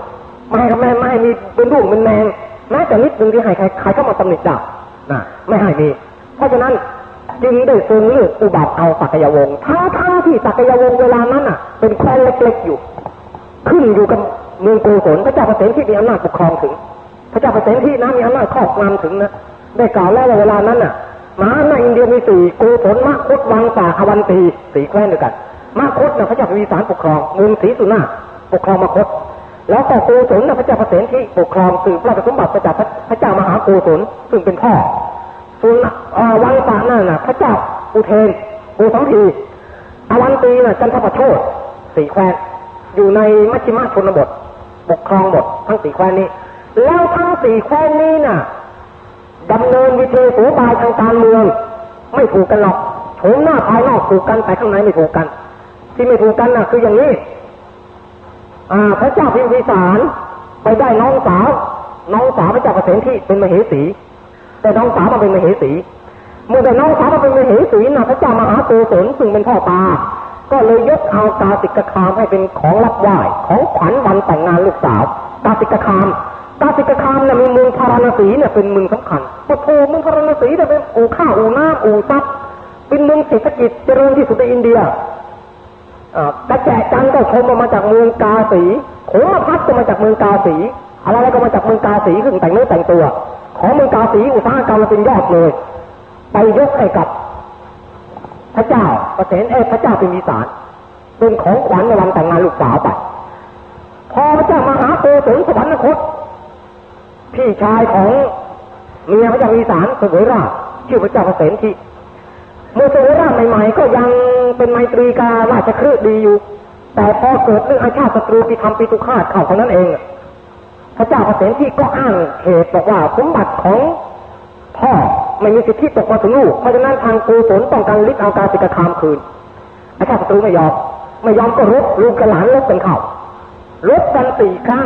[SPEAKER 1] ไม่ให้แม่ไม่มีเป็นรูปเป็นแมงแม้แต่นิดหนึ่งที่ให้ใครใครเข้ามาตำหนิจ้านะไม่ให้มีเพราะฉะนั้นจึงได้ทรงเลือกอุบัติเอาสักยวงศ์ทั้งทั้งที่สักยวงศ์เวลานั้นน่ะ เป็นแคว้นเล็กๆอยู่ ขึ้นอยู่กับเมืองโกศลพระเจ้าเปรตที่มีอำนาจปกครองถึง พระเจ้าเปรตที่นั้นมีอำนาจครอบงำถึงนะได้กล่าวแล้วว่าเวลานั้นน่ะ มาในอินเดียมีสี่โกผลมะคุดวังป่าอวันตีสี่แคว้นด้วยกันมะคุดนะพระเจ้าพิสารปกครองมูลศรีสุนาปกครองมะคุดแล้วก็โกศลนะพระเจ้าเปรตที่ปกครองสืบราชสมบัติพระจ้าพระเจ้ามหาโกศลซึ่งเป็นพ่อส่วนวังป่านั่นนะพระเจ้าอุเทนกูสองทีอวันตีน่ะจันทประโชดสี่แคว้นอยู่ในมัชชิมะชนบทปกครองหมดทั้งสี่แคว้นนี้ แล้วทั้งสี่แคว้นนี้น่ะ ดำเนินวิธีสูบายทางการเมือง ไม่ถูกกันหรอกโฉมหน้าภายนอกถูกกันแต่ข้างในไม่ถูกกัน ที่ไม่ถูกกันน่ะ คืออย่างนี้พระเจ้าพิมพิสารไปได้น้องสาว น้องสาวพระเจ้าเกษมที่เป็นมเหสี แต่น้องสาวมาเป็นมเหสีเมื่อได้น้องสาวมาเป็นมเหสีนะพระเจ้ามหาโกศลซึ่งเป็นพ่อตา ก็เลยยกเอากาติกคามให้เป็นของรับไหว้ของขวัญวันแต่งงานลูกสาว กาติกคาม กาติกคามเนี่ยมีเมืองพาราณสีเนี่ยเป็นเมืองสำคัญปะโทเมืองพาราณสีเนี่ยเป็นอู่ข้าวอู่น้ำอู่ซับเป็นเมืองเศรษฐกิจเจริญที่สุดในอินเดียกระแจจันก็ชมมาจากเมืองกาสีโขมพัดก็มาจากเมืองกาสี อะไรก็มาจากเมืองกาสีขึ้นแต่งเนื้อแต่งตัว ของเมืองกาสีอุตสาหกรรมเป็นยอดเลย ไปยกให้กับ พระเจ้าประเสนเอพระเจ้าเป็นมีสารเป็นของขวัญในวันแต่งงานลูกสาวไป พอพระเจ้ามหาโกศลสวรรคต พี่ชายของเมียพระเจ้ามีสารเสวยราชชื่อพระเจ้าประเสนที่เมื่อเสวยราชใหม่ๆก็ยังเป็นไมตรีการาชครืดีอยู่ แต่พอเกิดเรื่องอาชาติศัตรูปีทำปีตุคาตเข้าเท่านั้นเอง พระเจ้าประเสนที่ก็อ้างเหตุบอกว่าสมบัติของพ่อไม่มีสิทธิตกมาถึงลูก เพราะฉะนั้นทางกูศลต้องการลิบเอาการสิกคามคืน อาชาติศัตรูไม่ยอม ไม่ยอมก็รบลูกกับหลานลบเป็นเข่ารบกันสี่ครั้ง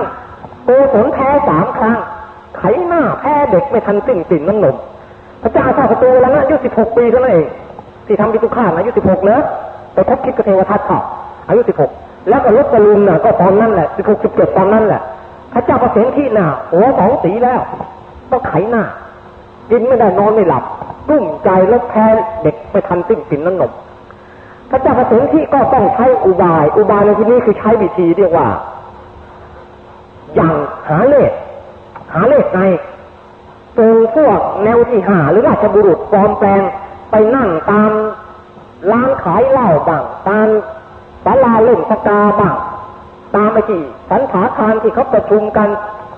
[SPEAKER 1] กูศลแพ้สามครั้ง ไขหน้าแพ้เด็กไม่ทันสิ้นปิ่นน้ำนมพระเจ้าอาชาติศัตรูแล้วนะอายุสิบหกปีเท่านั้นเองที่ทำปิตุฆาตอายุสิบหกเนอะไปพบคิดกับเทวทัตเขาอายุสิบหกแล้วก็ลบกระลุมน่ะก็ตอนนั้นแหละสิบหกสิบเจ็ดตอนนั้นแหละพระเจ้าประเสนที่น่ะหัวสองสีแล้วต้องไขหน้ากินไม่ได้นอนไม่หลับรุ่มใจแล้วแพ้เด็กไม่ทันสิ้นปิ่นน้ำนมพระเจ้าประเสนที่ก็ต้องใช้อุบาย อุบายในที่นี้คือใช้วิธีเรียกว่า อย่างหาเลข หาเลขในเป็นพวกแนวที่หาหรือราชบุรุษปลอมแปลงไปนั่งตามร้านขายเหล้าบ้างตามศาลาเล่นสกาบ้างตามไปที่สันขาคารที่เขาประชุมกัน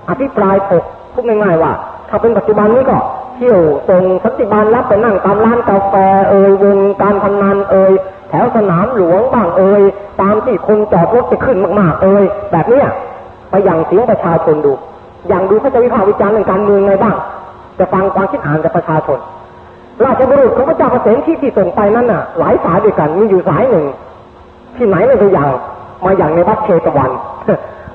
[SPEAKER 1] อภิปรายถกพูดง่ายๆว่า ถ้าเป็นปัจจุบันนี้ก็เที่ยวส่งสันติบาลรับไปนั่งตามร้านกาแฟเอ่ยวงการพนันเอ่ยแถวสนามหลวงบ้างเอ่ยตามที่คนจอดรถจะขึ้นมากๆเอ่ยแบบเนี้ยไปอย่างเสียงประชาชนดู อย่างดูเขาจะวิพากษ์วิจารณ์เรื่องการเมืองไงบ้าง จะฟังความคิดอ่านจากประชาชน ราชบุรุษของพระเจ้าเกษมที่ที่ส่งไปนั้นน่ะ หลายสายด้วยกันมีอยู่สายหนึ่ง ที่ไหนเลยตัวอย่างมาอย่างในวัดเชตวัน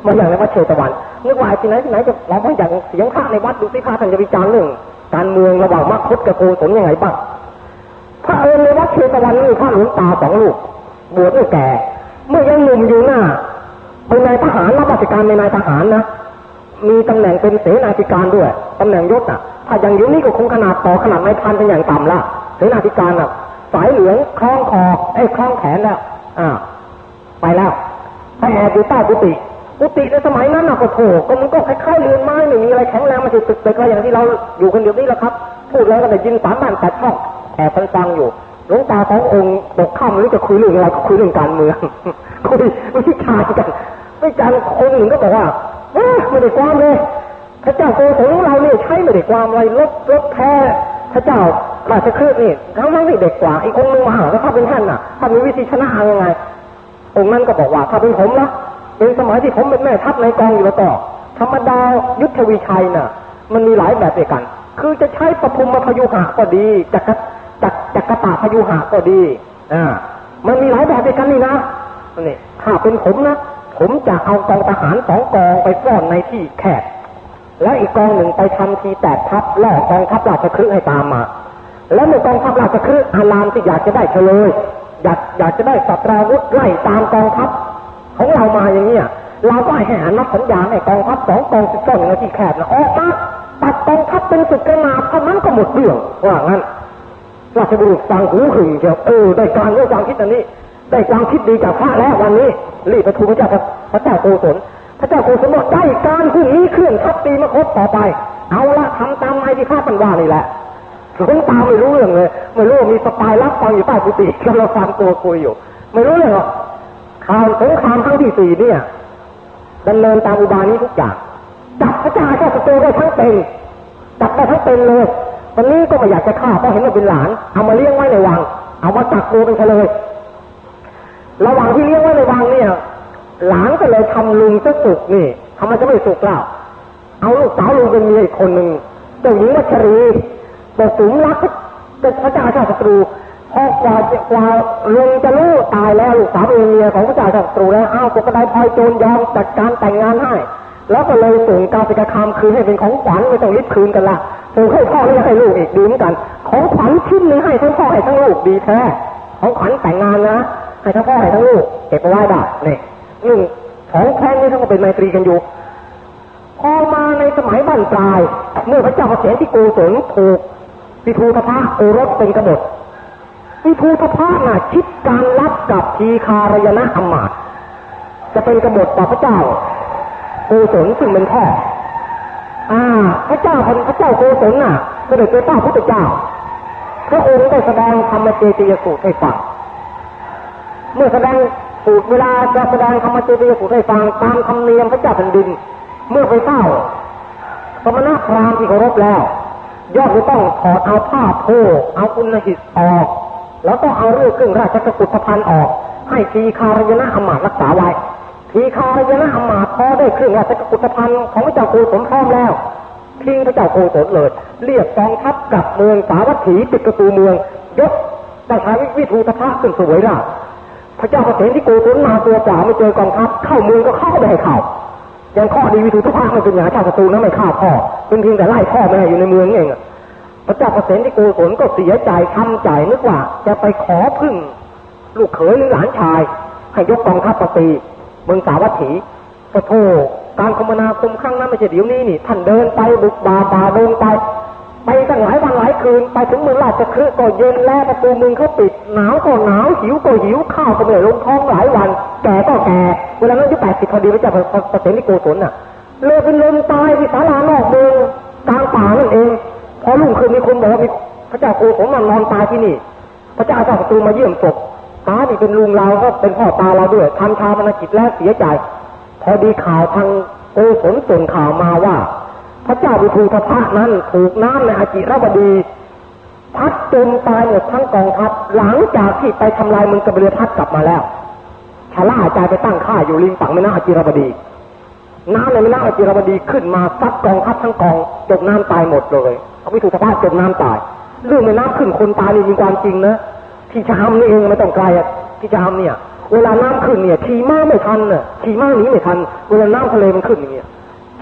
[SPEAKER 1] มาอย่างในวัดเชตวันนึกว่าที่ไหนที่ไหนจะลองมาอย่างเสียงพระในวัดดูสิพระท่านจะวิจารณ์เรื่อง การเมืองระหว่างมรรคตกับโกศลยังไงบ้างพระเอิญในวัดเชตวันนี่พระหลวงตาสองลูกบวชด้วยแก่ เมื่อยังหนุ่มอยู่หน้าเป็นนายทหารรับราชการในนายทหารนะ มีตำแหน่งเป็นเสนาธิการด้วยตำแหน่งยศอะ ถ้าอย่างยู่นี่ก็คงขนาดต่อขนาดนายพันเป็นอย่างต่ำละเสนาธิการอะ สายเหลืองคล้องคอไอ้คล้องแขนแล้วอ่าไปแล้วไปแอบอยู่ใต้กุฏิกุฏิในสมัยนั้นน่ะก็โถก็มันก็คล้ายๆเรือนไม้ไม่มีอะไรแข็งแรงมาถึงตึกตึกอะไรอย่างที่เราอยู่กันเดี๋ยวนี้แหละครับ พูดแล้วก็ได้ยินสามบ้านแปดช่องแอบฟังอยู่หลวงตาขององค์ตกข้ามหรือจะคุยเรื่องอะไรก็คุยเรื่องการเมืองคุยวิชากันวิจารณ์คนหนึ่งก็บอกว่า ไม่ได้ความเลยพระเจ้าโกศลเราเนี่ยใช้ไม่ได้ความอะไรลบลบแพ้พระเจ้าราชคฤห์นี่ทั้งทั้งที่เด็กกว่าอีกองค์นึงมาหาแล้วถ้าเป็นท่านน่ะถ้ามีวิธีชนะยังไงองค์นั้นก็บอกว่าถ้าเป็นผมนะเป็นสมัยที่ผมเป็นแม่ทัพในกองอยู่แล้วต่อธรรมดายุทธวิชัยน่ะ มันมีหลายแบบด้วยกัน คือจะใช้ปฐุมมาพยุหะก็ดีจักรจักจักรตาพยุหะก็ดีอ่ามันมีหลายแบบด้วยกันนี่นะนี่ถ้าเป็นผมนะ ผมจะเอากองทหารสองกองไปซ่อนในที่แคบ แล้วอีกกองหนึ่งไปทำทีแตกทัพล่อกองทัพราชคฤห์ให้ตามมา แล้วเมื่อกองทัพราชคฤห์อารามที่อยากจะได้เฉลย อยากอยากจะได้สัตราวุธไล่ตามกองทัพของเรามาอย่างเนี้ยเราก็ให้หานักสัญญาให้กองทัพสองกองสิบก้อนในที่แคบนะออกมาตัดกองทัพเป็นสุดกระนาบเท่านั้นก็หมดเรื่องว่างั้นราชบุรุษฟังหูหึงเชียวเออได้การรู้ความคิดอันนี้ ได้ความคิดดีจากพระแล้ววันนี้ รีบไปทูลพระเจ้าพระเจ้าโกศลพระเจ้าโกศลบอกได้การพรุ่งนี้เคลื่อนทัพตีมาครบต่อไป เอาละทำตามไม้ที่ข้าพันว่านี่แหละหลวงตาไม่รู้เรื่องเลย ไม่รู้มีสปายรับฟังอยู่ใต้กุฏิกำลังฟังตัวคุยอยู่ ไม่รู้เลยหรอกข่าวสงครามครั้งที่สี่เนี่ยดำเนินตามอุบายนี้ทุกอย่างจับพระเจ้าเจ้าศัตรูได้ทั้งเป็นจับได้ทั้งเป็นเลยตอนนี้ก็ไม่อยากจะฆ่าเพราะเห็นว่าเป็นหลาน เอามาเลี้ยงไว้ในวัง เอามาจับตัวเป็นเลย ระหว่างที่เลี้ยงไว้ในวังเนี่ย หลานก็เลยทำลุงเจ้าสุกนี่ทำไมจะไม่สุขเล่าเอาลูกสาวลูกเป็นเมียอีกคนหนึ่งเจ้าหญิงวัชรีตกสุมรักเป็นพระเจ้าชาติศัตรูพอกว่าจะกว่าลุงจะรู้ตายแล้วลูกสาวเป็นเมียของพระเจ้าชาติศัตรูแล้วอ้าวตกกระไดพลอยโจรยอมจัดการแต่งงานให้แล้วก็เลยส่งกาสิกคามคืนให้เป็นของขวัญไม่ต้องรีบคืนกันละส่งให้พ่อและให้ลูกอีกดีเหมือนกัน ของขวัญชิ้นนี้ให้ทั้งพ่อให้ทั้งลูกดีแท้ของขวัญแต่งงานนะ ให้ทั้งพ่อให้ทั้งลูกเก็บไว้ได้เนี่ยนึ่งของแค่นี้ทั้งก็เป็นไมตรีกันอยู่ พอมาในสมัยบั้นปลาย เมื่อพระเจ้าเกษที่โกศลถูกพิทูทพะโอรสเป็นกบฏพิทูทพะน่ะคิดการรับกับทีคารยนะอมาตจะเป็นกบฏต่อพระเจ้าโกศลซึ่งเป็นพ่ออ่า พระเจ้าพระเจ้าโกศลน่ะเสด็จไปเฝ้าพระเจ้าพระองค์ได้แสดงธรรมเจติยสูตรให้ฟัง เมื่อแสดงสูตรเวลาจะแสดงธรรมเจติยสูตรให้ฟังตามธรรมเนียมพระเจ้าแผ่นดิน เมื่อไปเฝ้าสมณพราหมณ์ที่เคารพแล้วย่อมจะต้องถอดเอาผ้าโพเอาอุณหิตออก แล้วก็เอาเรื่องเครื่องราชกุฏภัณฑ์ออก ให้ทีคารยนะอมาตรักษาไว้ทีคารยนะอมาตพอได้เครื่องราชกุฏภัณฑ์ของพระเจ้าโกศลพร้อมแล้วทิ้งพระเจ้าโกศลเลย เรียกกองทัพกลับเมืองสาวัตถีปิดประตูเมืองยกได้ใช้วิทูตภะขึ้นสวยรา พระเจ้าเกษที่โกศลมาตัวเปล่าไม่เจอกองทัพเข้าเมืองก็เข้าไม่ให้เข้ายังข้อดีวิทูทุพะมันเป็นอย่างชาติศัตรูนั้นไม่ฆ่าพ่อเป็นเพียงแต่ไล่พ่อแม่อยู่ในเมืองเองพระเจ้าเกษที่โกศลก็เสียใจทำใจนึกว่า จะไปขอพึ่ง ลูกเขยหรือหลานชาย ให้ยกกองทัพปตีเมืองสาวัตถีพระโทการคมนาคมครั้งนั้นไม่ใช่เดี๋ยวนี้นี่ ท่านเดินไปบุกบาบาเดินไป ไปตั้งหลายวันหลายคืนไปถึงเมืองราชคฤห์ก็เย็นแล้วประตูเมืองเขาปิดหนาวก็หนาวหิวก็หิวข้าวก็ไม่ได้ลงท้องหลายวัน แก่ก็แก่เวลานั้นอายุแปดสิบพอดีพระเจ้าพระเสนิโกศลน่ะเลยเป็นลมตายที่ศาลานอกเมืองกลางป่านั่นเองพอรุ่งคืนมีคนบอกว่ามีพระเจ้าโกศลมานอนตายที่นี่ พระเจ้าเจ้าประตูมาเยี่ยมศพตานี่เป็นลุงเราก็เป็นพ่อตาเราด้วยทำชาพนกิจแล้วเสียใจ พอดีข่าวทางโกศลส่งข่าวมาว่า พระเจ้าวิทูทพะนั้นถูกน้ำในอาจิรบดีพัดจมตายหมดทั้งกองทัพหลังจากที่ไปทำลายเมืองกบิลพัทกลับมาแล้วชาล่าใจไปตั้งค่าอยู่ริมฝั่งแม่น้ำอาจิรบดี น้ำในแม่น้ำอาจิรบดีขึ้นมาซัดกองทัพทั้งกองจมน้ำตายหมดเลยเขาวิทูทพะจมน้ำตาย เรื่องแม่น้ำขึ้นคนตายนี่มีความจริงนะที่ชามนี่เองไม่ต้องไกลอะที่ชามเนี่ย เวลาน้ำขึ้นเนี่ยขี่ม้าไม่ทันน่ะขี่ม้าหนีไม่ทัน เวลาน้ำทะเลมันขึ้นอย่างเงี้ย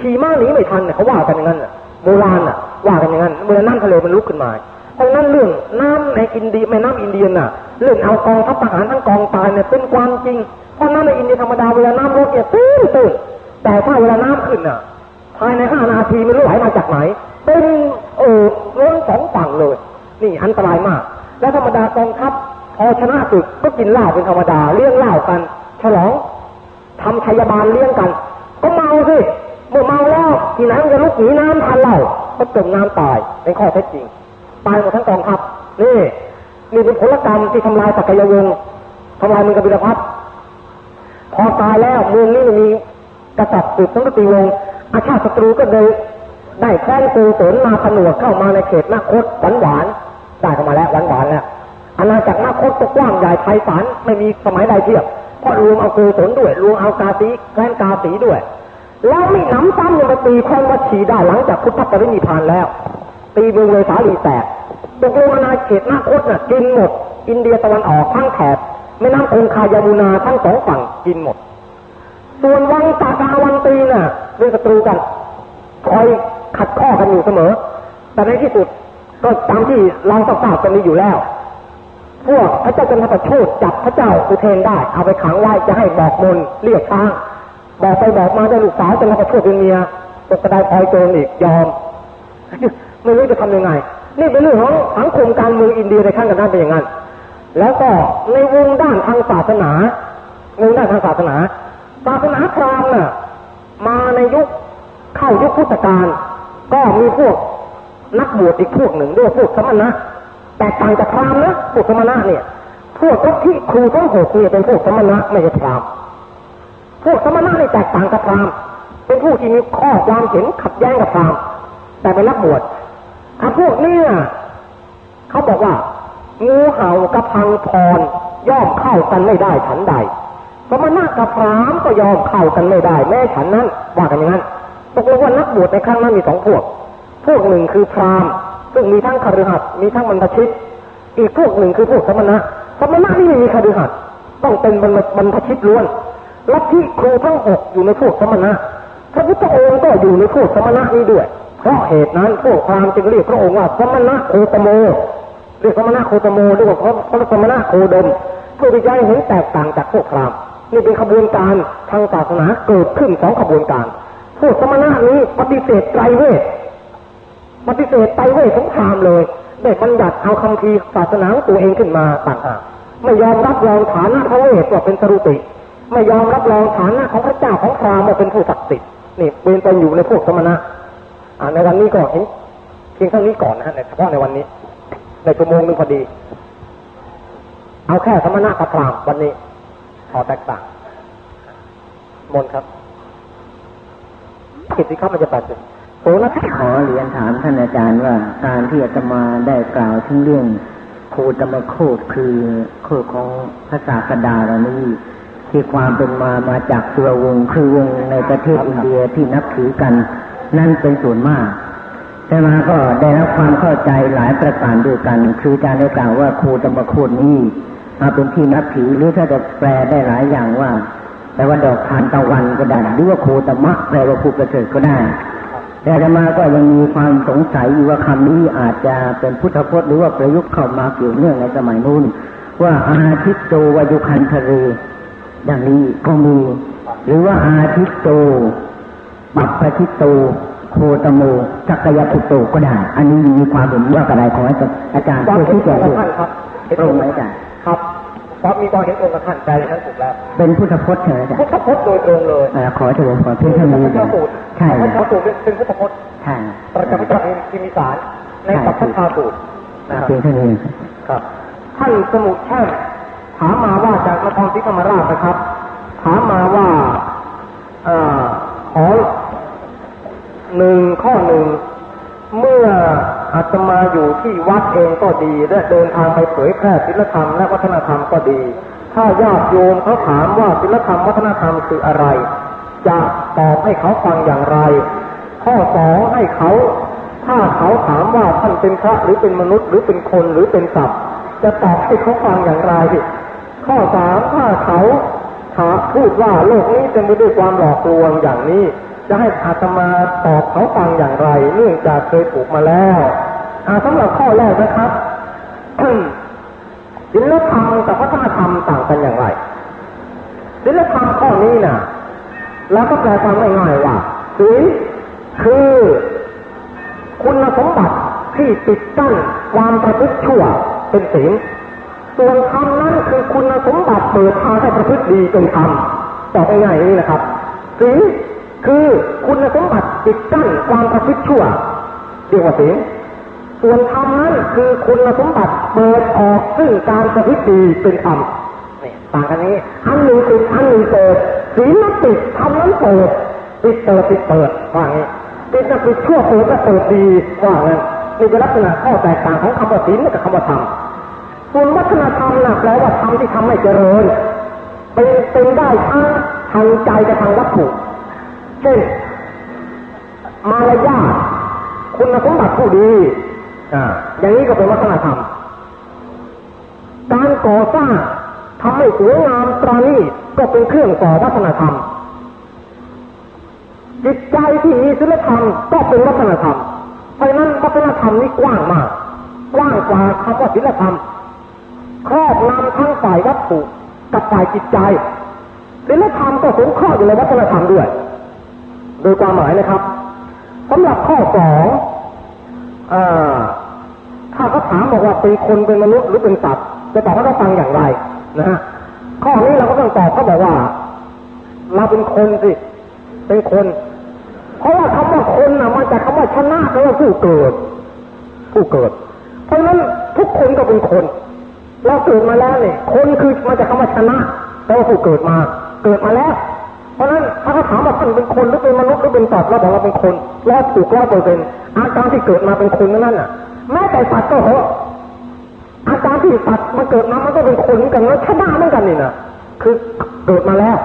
[SPEAKER 1] ขี่ม้าหนีไม่ทันเนี่ยเขาว่ากันอย่างนั้นอะโบราณอะว่ากันอย่างนั้นเวลาน้ำทะเลมันลุกขึ้นมาเพราะนั้นเรื่องน้ำในอินเดียแม่น้ำอินเดียน่ะเรื่องเอากองทัพทหารทั้งกองตายเนี่ยเป็นความจริงเพราะน้ำในอินเดียธรรมดาเวลาน้ำลดเนี่ยตื้นตื้นแต่ถ้าเวลาน้ำขึ้นน่ะภายในห้านาทีไม่รู้ไหลมาจากไหนเป็นเออล้นสองฝั่งเลย นี่อันตรายมาก แล้วธรรมดากองทัพพอชนะศึกก็กินเหล้าเป็นธรรมดาเลี้ยงเหล้ากัน ฉลองทำชัยบาลเลี้ยงกัน ก็เมาสิ ทีไหนมันจะลุกหนีน้ำทันเหล้าก็จมน้ำตายเป็นข้อเท็จจริงตายหมดทั้งกองทัพนี่นี่เป็นผลกรรมที่ทำลายตักยวงศ์ทำลายเมืองกบิลพัทพอตายแล้วเมืองนี้มันมีกษัตริย์สืบสังกติวงศ์อาชาติศัตรูก็เลยได้แค้นโกศลมาผนวกเข้ามาในเขตนาคตหวานหวานได้เข้ามาแล้วหวานหวานแล้วอาณาจักรนาคตก็กว้างใหญ่ไพศาลไม่มีสมัยใดเทียบเพราะรวมเอาโกศลด้วยรวมเอากาสีแคว้นกาสีด้วย แล้วไม่น้ำซ้ำยังไปตีแคว้นวัชีได้หลังจากพุทธปรินิพานแล้ว ตีเมืองเลยสาลีแตกตกลงอาณาเขตนาคตน่ะกินหมด อินเดียตะวันออกทั้งแถบแม่น้ำคงคายามุนาทั้งสองฝั่งกินหมด ส่วนวังตากาวันตีน่ะเป็นศัตรูกันคอยขัดข้อกันอยู่เสมอ แต่ในที่สุดก็ตามที่เราทราบกันนี้อยู่แล้ว พวกพระเจ้าจันทประโชดจับพระเจ้าอุเทนได้ เอาไปขังไว้จะให้บอกมนเรียกช้าง บอกไปบอกมาได้ลูกสาวจันทประโชดเป็นเมียตกกระไดพลอยโจรอีกยอม ไม่รู้จะทำยังไง นี่เป็นเรื่องของสังคมการเมืองอินเดียในขั้นกันนั้นเป็นอย่างนั้น แล้วก็ในวงด้านทางศาสนาวงด้านทางศาสนา ศาสนาพราหมณ์น่ะมาในยุคเข้ายุคพุทธกาลก็มีพวกนักบวชอีกพวกหนึ่งด้วยพวกสมณะแตกต่างจากพราหมณ์นะพวกสมณะเนี่ย พวกที่ครูทั้งหกเนี่ยเป็นพวกสมณะไม่ใช่พราหมณ์ พวกสมณะนี่แตกต่างกับพราหมณ์เป็นผู้ที่มีข้อความเห็นขัดแย้งกับพราหมณ์แต่เป็นนักบวชถ้าพวกนี้เขาบอกว่างูเห่ากับพังพรย่อมเข้ากันไม่ได้ฉันใดสมณะกับพราหมณ์ก็ยอมเข้ากันไม่ได้แม้ฉันนั้นว่ากันอย่างนั้นตกลงว่านักบวชในครั้งนั้นมีสองพวก พวกหนึ่งคือพราหมณ์ซึ่งมีทั้งคฤหัสถ์มีทั้งบรรพชิต อีกพวกหนึ่งคือพวกสมณะสมณะนี่ไม่มีคฤหัสถ์ต้องเป็นบรรพชิตล้วน ลัทธิครูทั้งหกอยู่ในพวกสมณะ พระพุทธองค์ก็อยู่ในพวกสมณะนี้ด้วย เพราะเหตุนั้นพวกพราหมณ์จึงเรียกพระองค์ว่าสมณะโคตโม เรียกสมณะโคตโมเรียกว่าพระสมณะโคดมเพื่อที่จะให้เห็นแตกต่างจากพวกพราหมณ์นี่เป็นขบวนการทางศาสนาเกิดขึ้นสองขบวนการพวกสมณะนี้ปฏิเสธไตรเวทปฏิเสธไตรเวทของพราหมณ์เลยได้บัญญัติเอาคำพีศาสนาของตัวเองขึ้นมาต่างหากไม่ยอมรับรองฐานะพระเวทว่าเป็นสรุติ ไม่ยอมรับรองฐานะของพระเจ้าของพราหมณ์ว่าเป็นผู้ศักดิ์สิทธิ์นี่เป็นไปอยู่ในพวกสมณะอ่าในวันนี้ก็เห็นเพียงเท่านี้ก่อนนะฮะในเฉพาะในวันนี้ ในชั่วโมงหนึ่งพอดี เอาแค่สมณะกับพราหมณ์วันนี้ขอแตกต่างมนครับกิจที่เข้ามันจะแปดสิบโอ้นะ
[SPEAKER 2] ขอเรียนถามท่านอาจารย์ว่า การที่อาตมาได้กล่าวถึงเรื่องโคตมโคตคือโคตของพระศาสดาเรานี้ ที่ความเป็นมามาจากตัววงคือวงในประเทศอินเดียที่นับถือกัน นั่นเป็นส่วนมาก แต่มาก็ได้รับความเข้าใจหลายประการด้วยกัน คืออารได้กล่าวว่าโคตมโคตนี้มาเป็นที่นับถือหรือถ้าจะแปลได้หลายอย่างว่าแปลว่าดอกทานตะวันก็ได้หรือว่าโคตมะแปลว่าผู้ประเสริฐก็ได้ แต่อาตมาก็ยังมีความสงสัยอยู่ว่าคำนี้อาจจะเป็นพุทธพจน์หรือว่าประยุกต์เข้ามาเกี่ยวเนื่องในสมัยนู้น ว่าอาทิตโตวายุคันทะเร อย่างนี้ก็มี หรือว่าอาทิตโตบัพพทิตโต โคตโมจักรยพุตโตก็ได้ อันนี้มีความเห็นว่าอะไรของอาจารย์
[SPEAKER 1] ความ
[SPEAKER 2] ช่วย
[SPEAKER 1] เห็น
[SPEAKER 2] ชี้
[SPEAKER 1] ต
[SPEAKER 2] แจ
[SPEAKER 1] รง
[SPEAKER 2] ง
[SPEAKER 1] กับ
[SPEAKER 2] ด้วย
[SPEAKER 1] ท่านครับ
[SPEAKER 2] ตรงไหมอาจารย์
[SPEAKER 1] ครับเพราะมีความเห็นตรงกับท่านแต่ท่านถูกแล้ว
[SPEAKER 2] เป็นพุทธพจน์เฉยอาจาร
[SPEAKER 1] พุท
[SPEAKER 2] ย์
[SPEAKER 1] ธพจน์โดยตรงเลย
[SPEAKER 2] เอ่อขอเฉลิมขอเพียงเท่านี้
[SPEAKER 1] พระ
[SPEAKER 2] อาจารย์
[SPEAKER 1] สูตร
[SPEAKER 2] ใช่
[SPEAKER 1] พระสูตรเป็นพุทธพจน์
[SPEAKER 2] ใช่
[SPEAKER 1] ประจำพระจักรพิมิสารในสัพพะสูตรนะครับ
[SPEAKER 2] เพียงเท่านี้
[SPEAKER 1] ครับท่านสมุทแช่ม ถามมาว่าจากนครศรีธรรมราชนะครับ ถามมาว่าเออขอหนึ่งข้อหนึ่ง เมื่ออาตมาอยู่ที่วัดเองก็ดี และเดินทางไปเผยแพร่ศิลธรรมและวัฒนธรรมก็ดี ถ้าญาติโยมเขาถามว่าศิลธรรมวัฒนธรรมคืออะไร จะตอบให้เขาฟังอย่างไร ข้อสองให้เขา ถ้าเขาถามว่าท่านเป็นพระหรือเป็นมนุษย์หรือเป็นคนหรือเป็นสัตว์จะตอบให้เขาฟังอย่างไร ข้อสามถ้าเขาถามพูดว่าโลกนี้เต็มไปด้วยความหลอกลวงอย่างนี้ จะให้อาตมาตอบเขาฟังอย่างไร เนื่องจากเคยถูกมาแล้วอาสำหรับข้อแรกนะครับศิลธรรมกับวัฒนธรรมต่างกันอย่างไรศิลธรรมข้อนี้นะ่ะแล้วก็แปลความง่ายๆว่าศีลคือคุณสมบัติที่ปิดกั้นความประพฤติชั่วเป็นศีล ส่วนธรรมนั้นคือคุณสมบัติเปิดทางให้ประพฤติดีเป็นธรรมตอบง่ายๆอย่างนี้นะครับศีลคือคุณสมบัติปิดกั้นความประพฤติชั่วเรียกว่าศีลส่วนธรรมนั้นคือคุณสมบัติเปิดออกซึ่งการประพฤติดีเป็นธรรมนี่ต่างกันนี้ อันหนึ่งปิดอันหนึ่งเปิดศีลนั้นปิดธรรมนั้นเปิดปิดเปิดปิดเปิดว่างี้ปิดจะปิดชั่วเปิดจะเปิดดีว่างั้นนี่เป็นลักษณะข้อแตกต่างของคำว่าศีลกับคำว่าธรรม ส่วนวัฒนธรรมนะแปลว่าธรรมที่ทำให้เจริญ เป็นเป็นได้ทั้งทางใจกับทางวัตถุเช่น มารยาทคุณสมบัติผู้ดีอ่าอย่างนี้ก็เป็นวัฒนธรรม การก่อสร้างทำให้สวยงามตรานีตก็เป็นเครื่องก่อวัฒนธรรม จิตใจที่มีศีลธรรมก็เป็นวัฒนธรรม เพราะฉะนั้นวัฒนธรรมนี้กว้างมาก กว้างกว่าคำว่าศีลธรรม ครอบงำทั้งฝ่ายวัตถุกับฝ่ายจิตใจศีลธรรมก็สงเคราะห์อยู่ในวัฒนธรรมด้วย โดยความหมายนะครับสำหรับข้อสองอถ้าเขาถามบอกว่าเป็นคนเป็นมนุษย์หรือเป็นสัตว์จะตอบเขาต้องฟังอย่างไรนะฮะข้อนี้เราก็ต้องตอบเขาบอกว่า เราเป็นคนสิ เป็นคน เพราะว่าคำว่าคนนะมาจากคำว่าชนะแปลว่าผู้เกิด ผู้เกิด เพราะฉะนั้นทุกคนก็เป็นคน เราเกิดมาแล้วเนี่ยคนคือมาจากคำว่าชนะแปลว่าผู้เกิดมา เกิดมาแล้ว เพราะนั้นถ้าเขาถามว่าท่านเป็นคนหรือเป็นมนุษย์หรือเป็นสัตว์เราบอกเราเป็นคนเราถูกร้อยเปอร์เซ็นต์อาการที่เกิดมาเป็นคนนั่นน่ะ แม้แต่สัตว์ก็เหอะอาการที่สัตว์มันเกิดมามันก็เป็นคนเหมือนกันแล้วชนะเหมือนกันนี่นะคือเกิดมาแล้ว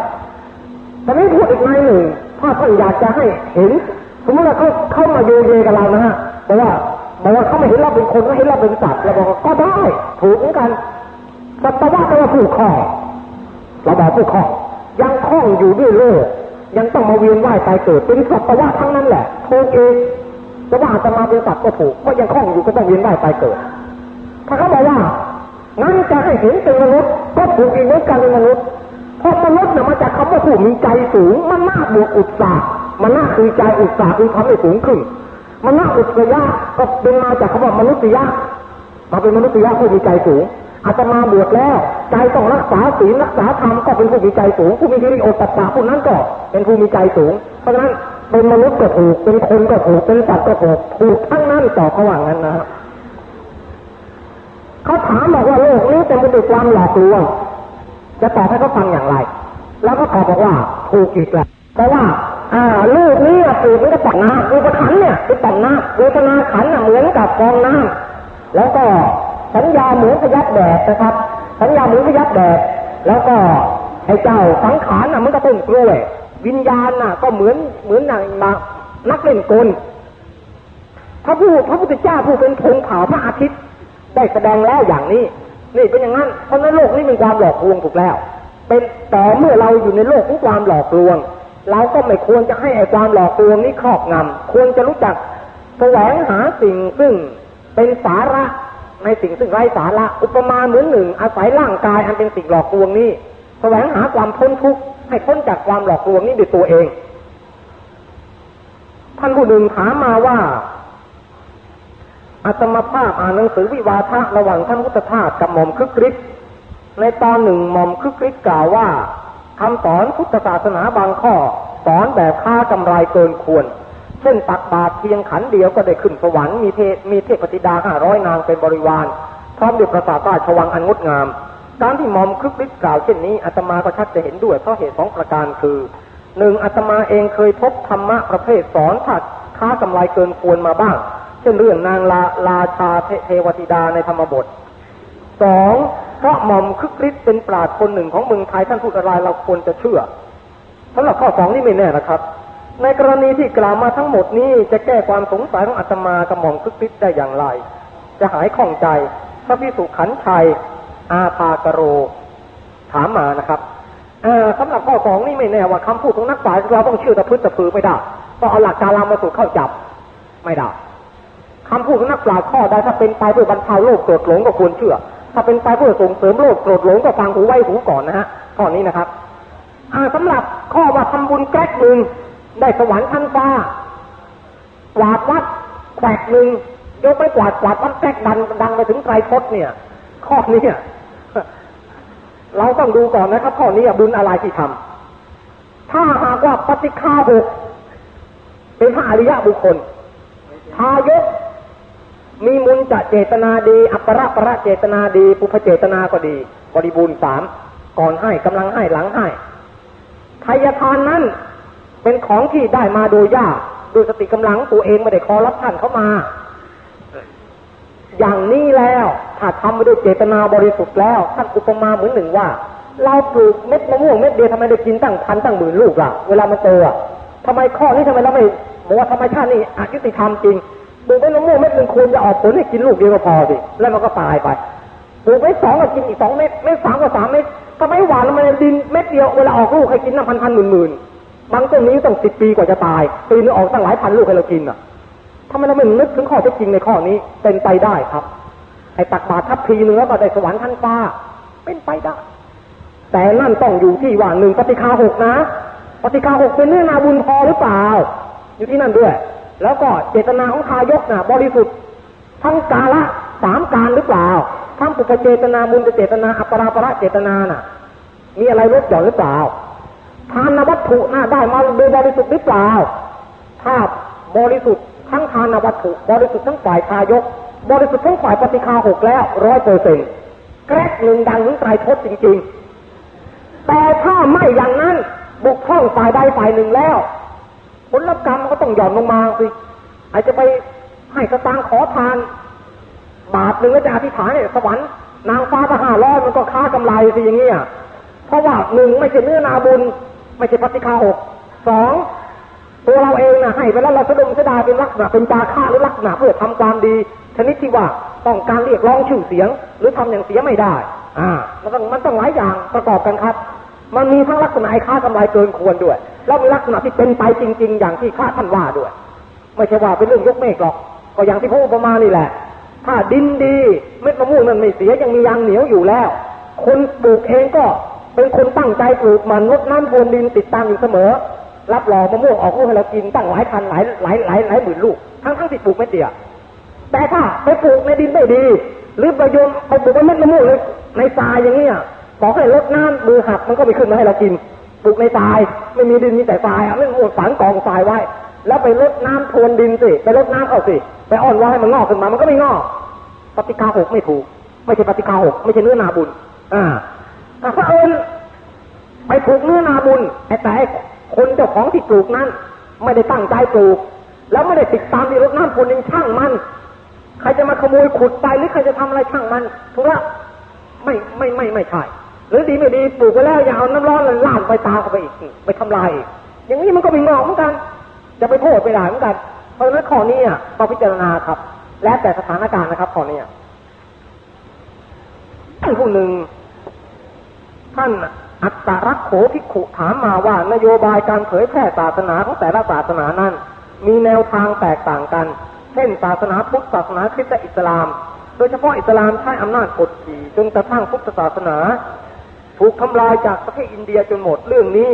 [SPEAKER 1] แต่ไม่พูดอีกในหนึ่งถ้าท่านอยากจะให้เห็น สมมติว่าเขาเข้ามาโยเยกับเรานะฮะบอกว่า บอกว่าเขาไม่เห็นเราเป็นคนไม่เห็นเราเป็นสัตว์เราบอกก็ได้ ถูกเหมือนกันสัตว์ว่าแปลว่าผู้ครองเราบอกผู้ครองยังคล้องอยู่ด้วยโลกยังต้องมาเวียนว่ายตายเกิดเป็นสัตว์ว่าทั้งนั้นแหละถูกเองจะว่าจะมาเป็นสัตว์ก็ถูกเพราะยังคล้องอยู่ก็ต้องเวียนว่ายตายเกิด ถ้าเขาบอกว่างั้นจะให้เห็นเป็นมนุษย์ก็ถูกอีกเหมือนกันเป็นมนุษย์เพราะมนุษย์เนี่ยมาจากคำว่าผู้มีใจสูงมันน่าบวกอุตสาห์มันน่าคือใจอุตสาห์คือทำให้สูงขึ้น มันน่าอุตยะก็เป็นมาจากคำว่ามนุษยะมาเป็นมนุษยะผู้มีใจสูงอาตมาบวชแล้ว ใจต้องรักษาศีลรักษาธรรมก็เป็นผู้มีใจสูง ผู้มีฮิริโอตตะผู้นั้นก็เป็นผู้มีใจสูง เพราะฉะนั้นเป็นมนุษย์ก็ถูกเป็นคนก็ถูกเป็นสัตว์ก็ถูกถูกทั้งนั้นต่อเขาว่างั้นนะเขาถามบอกว่าโลกนี้เต็มไปด้วยความหลอกลวงจะตอบให้เขาฟังอย่างไร แล้วก็ตอบบอกว่าถูกอีกแล้วเพราะว่า อ่าลูกนี้ปูกมันก็ต่องน้ำรูปขันเนี่ยคือต่องน้ำเวทนาขันเหมือนกับกองน้ำแล้วก็สัญญาเหมือนพยับแดดนะครับ สัญญาเหมือนพยับแดดแล้วก็ไอ้เจ้าสังขารน่ะมันก็ต้นกล้วย วิญญาณน่ะ ก็เหมือนเหมือนนางมานักเล่นกลพระผู้พระพุทธเจ้าผู้เป็นธงขาวพระอาทิตย์ ได้แสดงแล้วอย่างนี้ นี่เป็นอย่างนั้นเพราะในโลกนี้มีความหลอกลวงถูกแล้ว เป็นแต่เมื่อเราอยู่ในโลกของความหลอกลวง เราก็ไม่ควรจะให้ไอ้ความหลอกลวงนี้ครอบงำควรจะรู้จักแสวงหาสิ่งซึ่งเป็นสาระในสิ่งซึ่งไร้สาระอุปมาเหมือนหนึ่ง อาศัยร่างกายอันเป็นสิ่งหลอกลวงนี้แสวงหาความพ้นทุกข์ให้พ้นจากความหลอกลวงนี้ด้วยตัวเอง ท่านผู้หนึ่งถามมาว่าอาตมาภาพอ่านหนังสือวิวาทะระหว่างท่านพุทธทาสกับหม่อมคึกฤทธิ์ในตอนหนึ่งหม่อมคึกฤทธิ์กล่าวว่า คำสอนพุทธศาสนาบางข้อ สอนแบบค่ากำไรเกินควร เช่นตักบาตรเพียงขันเดียวก็ได้ขึ้นสวรรค์มีเทมีเทพธิดาห้าร้อยนางเป็นบริวารพร้อมด้วยประสาทราชวังอันงดงาม การที่มอมคึกฤทธิ์กล่าวเช่นนี้อาตมาก็ชัดจะเห็นด้วยเพราะเหตุสองประการคือหนึ่งอาตมาเองเคยพบธรรมะประเภทสอนถัดค้ากำไรเกินควรมาบ้าง เช่นเรื่องนางลาลาชาเทวติดาในธรรมบทสอง เพราะหม่อมคึกฤทธิ์เป็นปราชญ์คนหนึ่งของเมืองไทยท่านพูดอะไรเราควรจะเชื่อสำหรับข้อสองนี่ไม่แน่นะครับ ในกรณีที่กล่าวมาทั้งหมดนี้จะแก้ความสงสัยของอาตมากับหม่อมคึกฤทธิ์ได้อย่างไร จะหายข้องใจพระพิสุขันชัย อาภากโร ถามมานะครับสำหรับข้อสองนี่ไม่แน่ว่าคำพูดของนักปราชญ์เราต้องเชื่อตะพื้นตะพือไม่ได้ต้องเอาหลักการเรามาสู่เข้าจับไม่ได้คำพูดของนักปราชญ์ข้อใดถ้าเป็นไปเพื่อบรรเทาโลกโกรธหลงก็ควรเชื่อ ถ้าเป็นไปเพื่อส่งเสริมโลกโกรธหลงก็ฟังหูไว้หูก่อนนะฮะข้อนี้นะครับอ่าสำหรับข้อว่าทำบุญแก๊กหนึ่งได้สวรรค์ชั้นฟ้ากวาดวัดแขวกหนึ่งยกไปกวาดกวาดวัดแก๊กดังดังไปถึงไตรพจน์เนี่ย ข้อนี้เราต้องดูก่อนนะครับ ข้อนี้บุญอะไรที่ทำถ้าหากว่าปฏิฆาหกเป็นพระอริยะบุคคลทายก มีมุนจะเจตนาดี อัปราประเจตนาดีปุพเจตนาก็ดี บริบูรณ์สามก่อนให้กำลังให้หลังให้ทายทานนั้นเป็นของที่ได้มาโดยยากโดยสติกำลังตัวเองไม่ได้คอรับท่านเข้ามา อย่างนี้แล้วถ้าทำไปด้วยเจตนาบริสุทธิ์แล้วท่านอุปมาเหมือนหนึ่งว่า เราปลูกเม็ดมะม่วงเม็ดเดียวทำไมได้กินตั้งพันตั้งหมื่นลูกล่ะ เวลามันโตอะทำไมข้อนี้ทำไมเราไม่บอกว่าธรรมชาตินี่อายุติธรรมจริง ปลูกไว้มะม่วงเม็ดหนึ่งควรจะออกผลให้กินลูกเดียวก็พอสิแล้วมันก็ตายไปปลูกไว้สองก็กินอีกสองเม็ดเม็ดสามก็สามเม็ดทำไมหวานมันดินเม็ดเดียวเวลาออกลูกให้กินน้ำพันพันหมื่นหมื่นบางต้นนี้ต้องสิบปีกว่าจะตายปีนึงออกตั้งหลายพันลูกให้เรากินอะทำไมเราไม่นึกถึงข้อเท็จจริงในข้อนี้เป็นไปได้ครับไอ้ตักบาตรทัพพีเนื้อก็ได้สวรรค์ท่านฟ้า เป็นไปได้ แต่นั่นต้องอยู่ที่ว่าหนึ่งปฏิคาหกนะ ปฏิคาหกเป็นเนื้อนาบุญพอหรือเปล่า อยู่ที่นั่นด้วย แล้วก็เจตนาของทายกนะบริสุทธิ์ทั้งกาละสามการหรือเปล่าทั้งปุกเจตนามุนเจตนาอัปราประเจตนาน่ะ มีอะไรลดหย่อนหรือเปล่าทานวัตถุน่าได้มาโดยบริสุทธิ์หรือเปล่าถ้าบริสุทธิ์ทั้งทานวัตถุ บริสุทธิ์ทั้งฝ่ายทายก บริสุทธิ์ทั้งฝ่ายปฏิคาหกแล้วร้อยเปอร์เซ็นต์แกรกหนึ่งดังถึงไตรทศจริง ๆ แต่ถ้าไม่อย่างนั้นบุกท่องฝ่ายใดฝ่ายหนึ่งแล้ว ผลกรรมก็ต้องหย่อนลงมาสิอาจจะไปให้กระตังขอทาน บาทหนึ่งแล้วจะอธิษฐานเนี่ยสวรรค์นางฟ้าทหารร้อยมันก็ค้ากำไรสิอย่างเงี้ยเพราะว่าหนึ่งไม่ใช่เนื้อนาบุญ ไม่ใช่ปฏิฆาหกสองตัวเราเองนะให้ไปแล้วเราสะดุ้งสะดาเป็นลักษณะเป็นจาค่าหรือลักษณะเพื่อทำความดีชนิดที่ว่าต้องการเรียกร้องชื่อเสียง หรือทำอย่างเสียไม่ได้ อ่ามันต้องมันต้องหลายอย่างประกอบกันครับ มันมีทั้งลักษณะไอ้ค่ากำไรเกินควรด้วย แล้วมีลักษณะที่เป็นไปจริง ๆ อย่างที่ข้าท่านว่าด้วย ไม่ใช่ว่าเป็นเรื่องยกเมฆหรอก ก็อย่างที่พระอุปมานี่แหละ ถ้าดินดีเม็ดมะม่วงนั้นไม่เสียยังมียางเหนียวอยู่แล้ว คนปลูกเองก็เป็นคนตั้งใจปลูกมันรดน้ำพรวนดินติดตามอยู่เสมอ รับรองมะม่วงออกลูกให้เรากินตั้งหลายพันหลายหลายหลายหลายหมื่นลูกทั้งทั้งที่ปลูกไม่เดียวแต่ถ้าไปปลูกในดินไม่ดี หรือไปโยนไปปลูกเม็ดมะม่วงในทรายอย่างเนี้ย บอกให้ลดน้ำมือหักมันก็ไม่ขึ้นมาให้เรากินปลูกในทราย ไม่มีดินมีแต่ทรายอะไม่หมดฝังกองทรายไว้ แล้วไปลดน้ำทวนดินสิไปลดน้ำเข้าสิไปอ่อนว่าให้มันงอกขึ้นมา มันก็ไม่งอกปฏิกาหกไม่ถูก ไม่ใช่ปฏิกาหกไม่ใช่เนื้อนาบุญ อ่าพระเอิญไปปลูกเนื้อนาบุญแต่คนเจ้าของที่ปลูกนั้น ไม่ได้ตั้งใจปลูก แล้วไม่ได้ติดตามที่รดน้ำพรวนดินช่างมันใครจะมาขโมยขุดไปหรือใครจะทำอะไรช่างมันถูกละไม่ไม่ไม่ไม่ใช่ หรือดีไม่ดีปลูกไปแล้วอย่าเอาน้ำร้อนลาดไปตาเข้าไปอีกไปทำลายอีกอย่างนี้มันก็ไม่งอกเหมือนกันจะไปโทษไปด่าเหมือนกัน เพราะฉะนั้นข้อนี้ต้องพิจารณาครับ และแต่สถานการณ์นะครับข้อนี้ท่านผู้หนึ่ง ท่านอัตตรักโขภิกขุถามมาว่านโยบายการเผยแพร่ศาสนาของแต่ละศาสนานั้น มีแนวทางแตกต่างกัน เช่น ศาสนาพุทธศาสนาคริสต์อิสลาม โดยเฉพาะอิสลามใช้อำนาจกดขี่จนกระทั่งพุทธศาสนา ถูกทำลายจากประเทศอินเดียจนหมดเรื่องนี้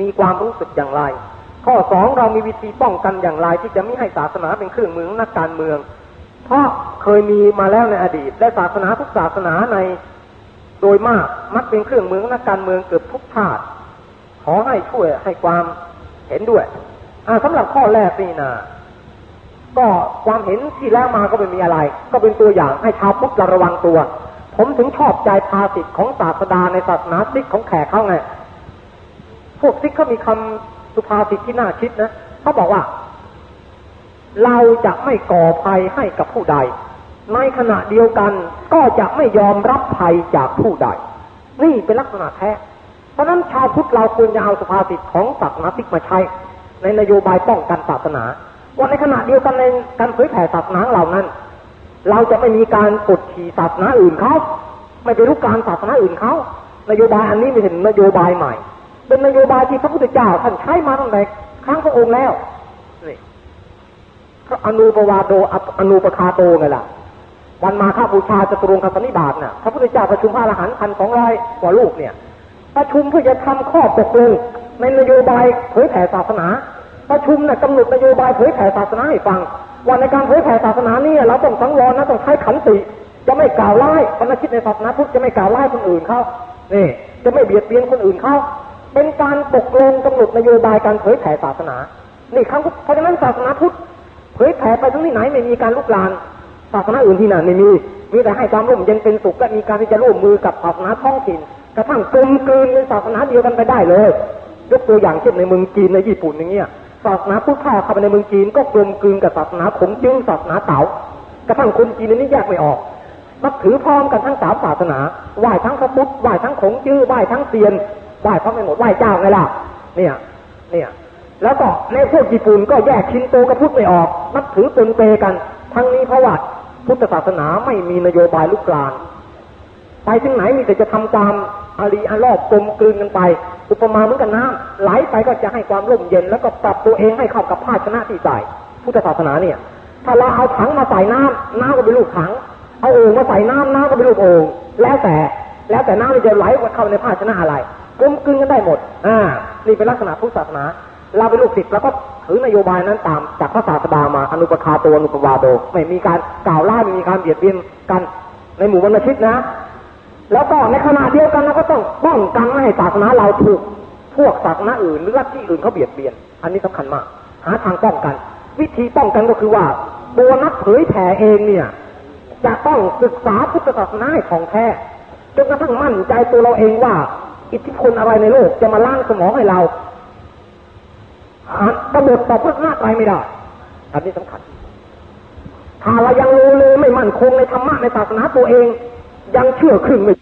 [SPEAKER 1] มีความรู้สึกอย่างไร ข้อสองเรามีวิธีป้องกันอย่างไรที่จะไม่ให้ศาสนาเป็นเครื่องมือนักการเมือง เพราะเคยมีมาแล้วในอดีต และศาสนาทุกศาสนาในโดยมากมักเป็นเครื่องมือนักการเมืองเกือบทุกชาติขอให้ช่วยให้ความเห็นด้วยสำหรับข้อแรกนี่นะก็ความเห็นที่แล้วมาก็ไม่มีอะไร ก็เป็นตัวอย่างให้ชาวพุทธระวังตัว ผมถึงชอบใจภาษิตของศาสดาในศาสนาซิกของแขกเขาไง พวกซิกเขามีคำสุภาษิตที่น่าคิดนะเขาบอกว่า เราจะไม่ก่อภัยให้กับผู้ใด ในขณะเดียวกันก็จะไม่ยอมรับภัยจากผู้ใด นี่เป็นลักษณะแท้ เพราะนั้นชาวพุทธเราควรจะเอาสุภาษิตของศาสนาซิกมาใช้ ในนโยบายป้องกันศาสนา ว่าในขณะเดียวกันในการเผยแผ่ศาสนาเหล่านั้น เราจะไม่มีการกดขี่ศาสนาอื่นเขาไม่ไปรุกการศาสนาอื่นเขานโยบายอันนี้ไม่เห็นนโยบายใหม่ เป็นนโยบายที่พระพุทธเจ้าท่านใช้มาตั้งแต่ครั้งพระองค์แล้วนี่พระอนุปวาโดอนุปคาโตไงล่ะวันมาฆบูชาจตุรงคสันนิบาตน่ะพระพุทธเจ้าประชุมพระอรหันต์พันสองร้อยกว่าลูกเนี่ย ประชุมเพื่อจะทำข้อตกลงในนโยบายเผยแผ่ศาสนา ประชุมน่ะกำหนดนโยบายเผยแผ่ศาสนาให้ฟัง ว่าในการเผยแผ่ศาสนาเนี่ยเราต้องสังวรนะต้องใช้ขันติ จะไม่กล่าวร้ายคณะคิดในศาสนาพุทธจะไม่กล่าวร้ายคนอื่นเขานี่จะไม่เบียดเบียนคนอื่นเขาเป็นการตกลงกำหนดนโยบายการเผยแผ่ศาสนา นี่ครั้งเพราะฉะนั้นศาสนาพุทธเผยแผ่ไปทั้งที่ไหนไม่มีการลุกลานศาสนาอื่นที่นั่นไม่มีมีแต่ให้ความร่วมเย็นเป็นสุขและมีการที่จะร่วมมือกับศาสนาท้องถิ่นกระทั่งกลมกลืนในศาสนาเดียวกันไปได้เลย ยกตัวอย่างเช่นในเมืองจีนในญี่ปุ่นอย่างเงี้ย ศาสนาพุทธเข้าไปในเมืองจีนก็กลมกลืนกับศาสนาขงจิ้งศาสนาเต๋ากระทั่งคนจีนนี่แยกไม่ออกนับถือพร้อมกันทั้งสามศาสนาไหว้ทั้งพระพุทธไหว้ทั้งขงจื้อไหว้ทั้งเซียนไหว้พร้อมไปหมดไหว้เจ้าไงล่ะเนี่ย เนี่ย แล้วก็ในพวกญี่ปุ่นก็แยกชินโตกับพุทธไม่ออก นับถือปนเปกัน ทั้งนี้เพราะว่าพุทธศาสนาไม่มีนโยบายลุกลานไปถึงไหนมีแต่จะทำตามอารีอารอบกลมกลืนกันไป อุปมาเหมือนกันน้ำไหลไปก็จะให้ความร่มเย็น แล้วก็ปรับตัวเองให้เข้ากับภาชนะที่ใส่พุทธศาสนาเนี่ย ถ้าเราเอาถังมาใส่น้ำน้ำก็เป็นลูกถัง เอาโอ่งมาใส่น้ำน้ำก็เป็นลูกโอ่งแล้วแต่แล้วแต่น้ำจะไหลเข้าในภาชนะอะไรกลมกลืนกันได้หมด อ่า นี่เป็นลักษณะพุทธศาสนา เราเป็นลูกศิษย์แล้วก็ถือนโยบายนั้นตามจากพระศาสดามาอนุปคาโตอนุปวาโดไม่มีการกล่าวล่าไม่มีการเบียดเบียนกันในหมู่บรรพชิตนะ แล้วก็ในขณะเดียวกันเราก็ต้องป้องกันไม่ให้ศาสนาเราถูกพวกศาสนาอื่นหรือลัทธิอื่นเขาเบียดเบียน อันนี้สำคัญมาก หาทางป้องกัน วิธีป้องกันก็คือว่า ตัวนักเผยแผ่เองเนี่ย จะต้องศึกษาพุทธศาสนาให้ของแท้จนกระทั่งมั่นใจตัวเราเองว่า อิทธิพลอะไรในโลกจะมาล้างสมองให้เรากระโดดต่อพุทธนาอะไรไม่ได้ อันนี้สำคัญ ถ้าเรายังรู้เลยไม่มั่นคงในธรรมะในศาสนาตัวเอง ยังเชื่อครึ่งไม่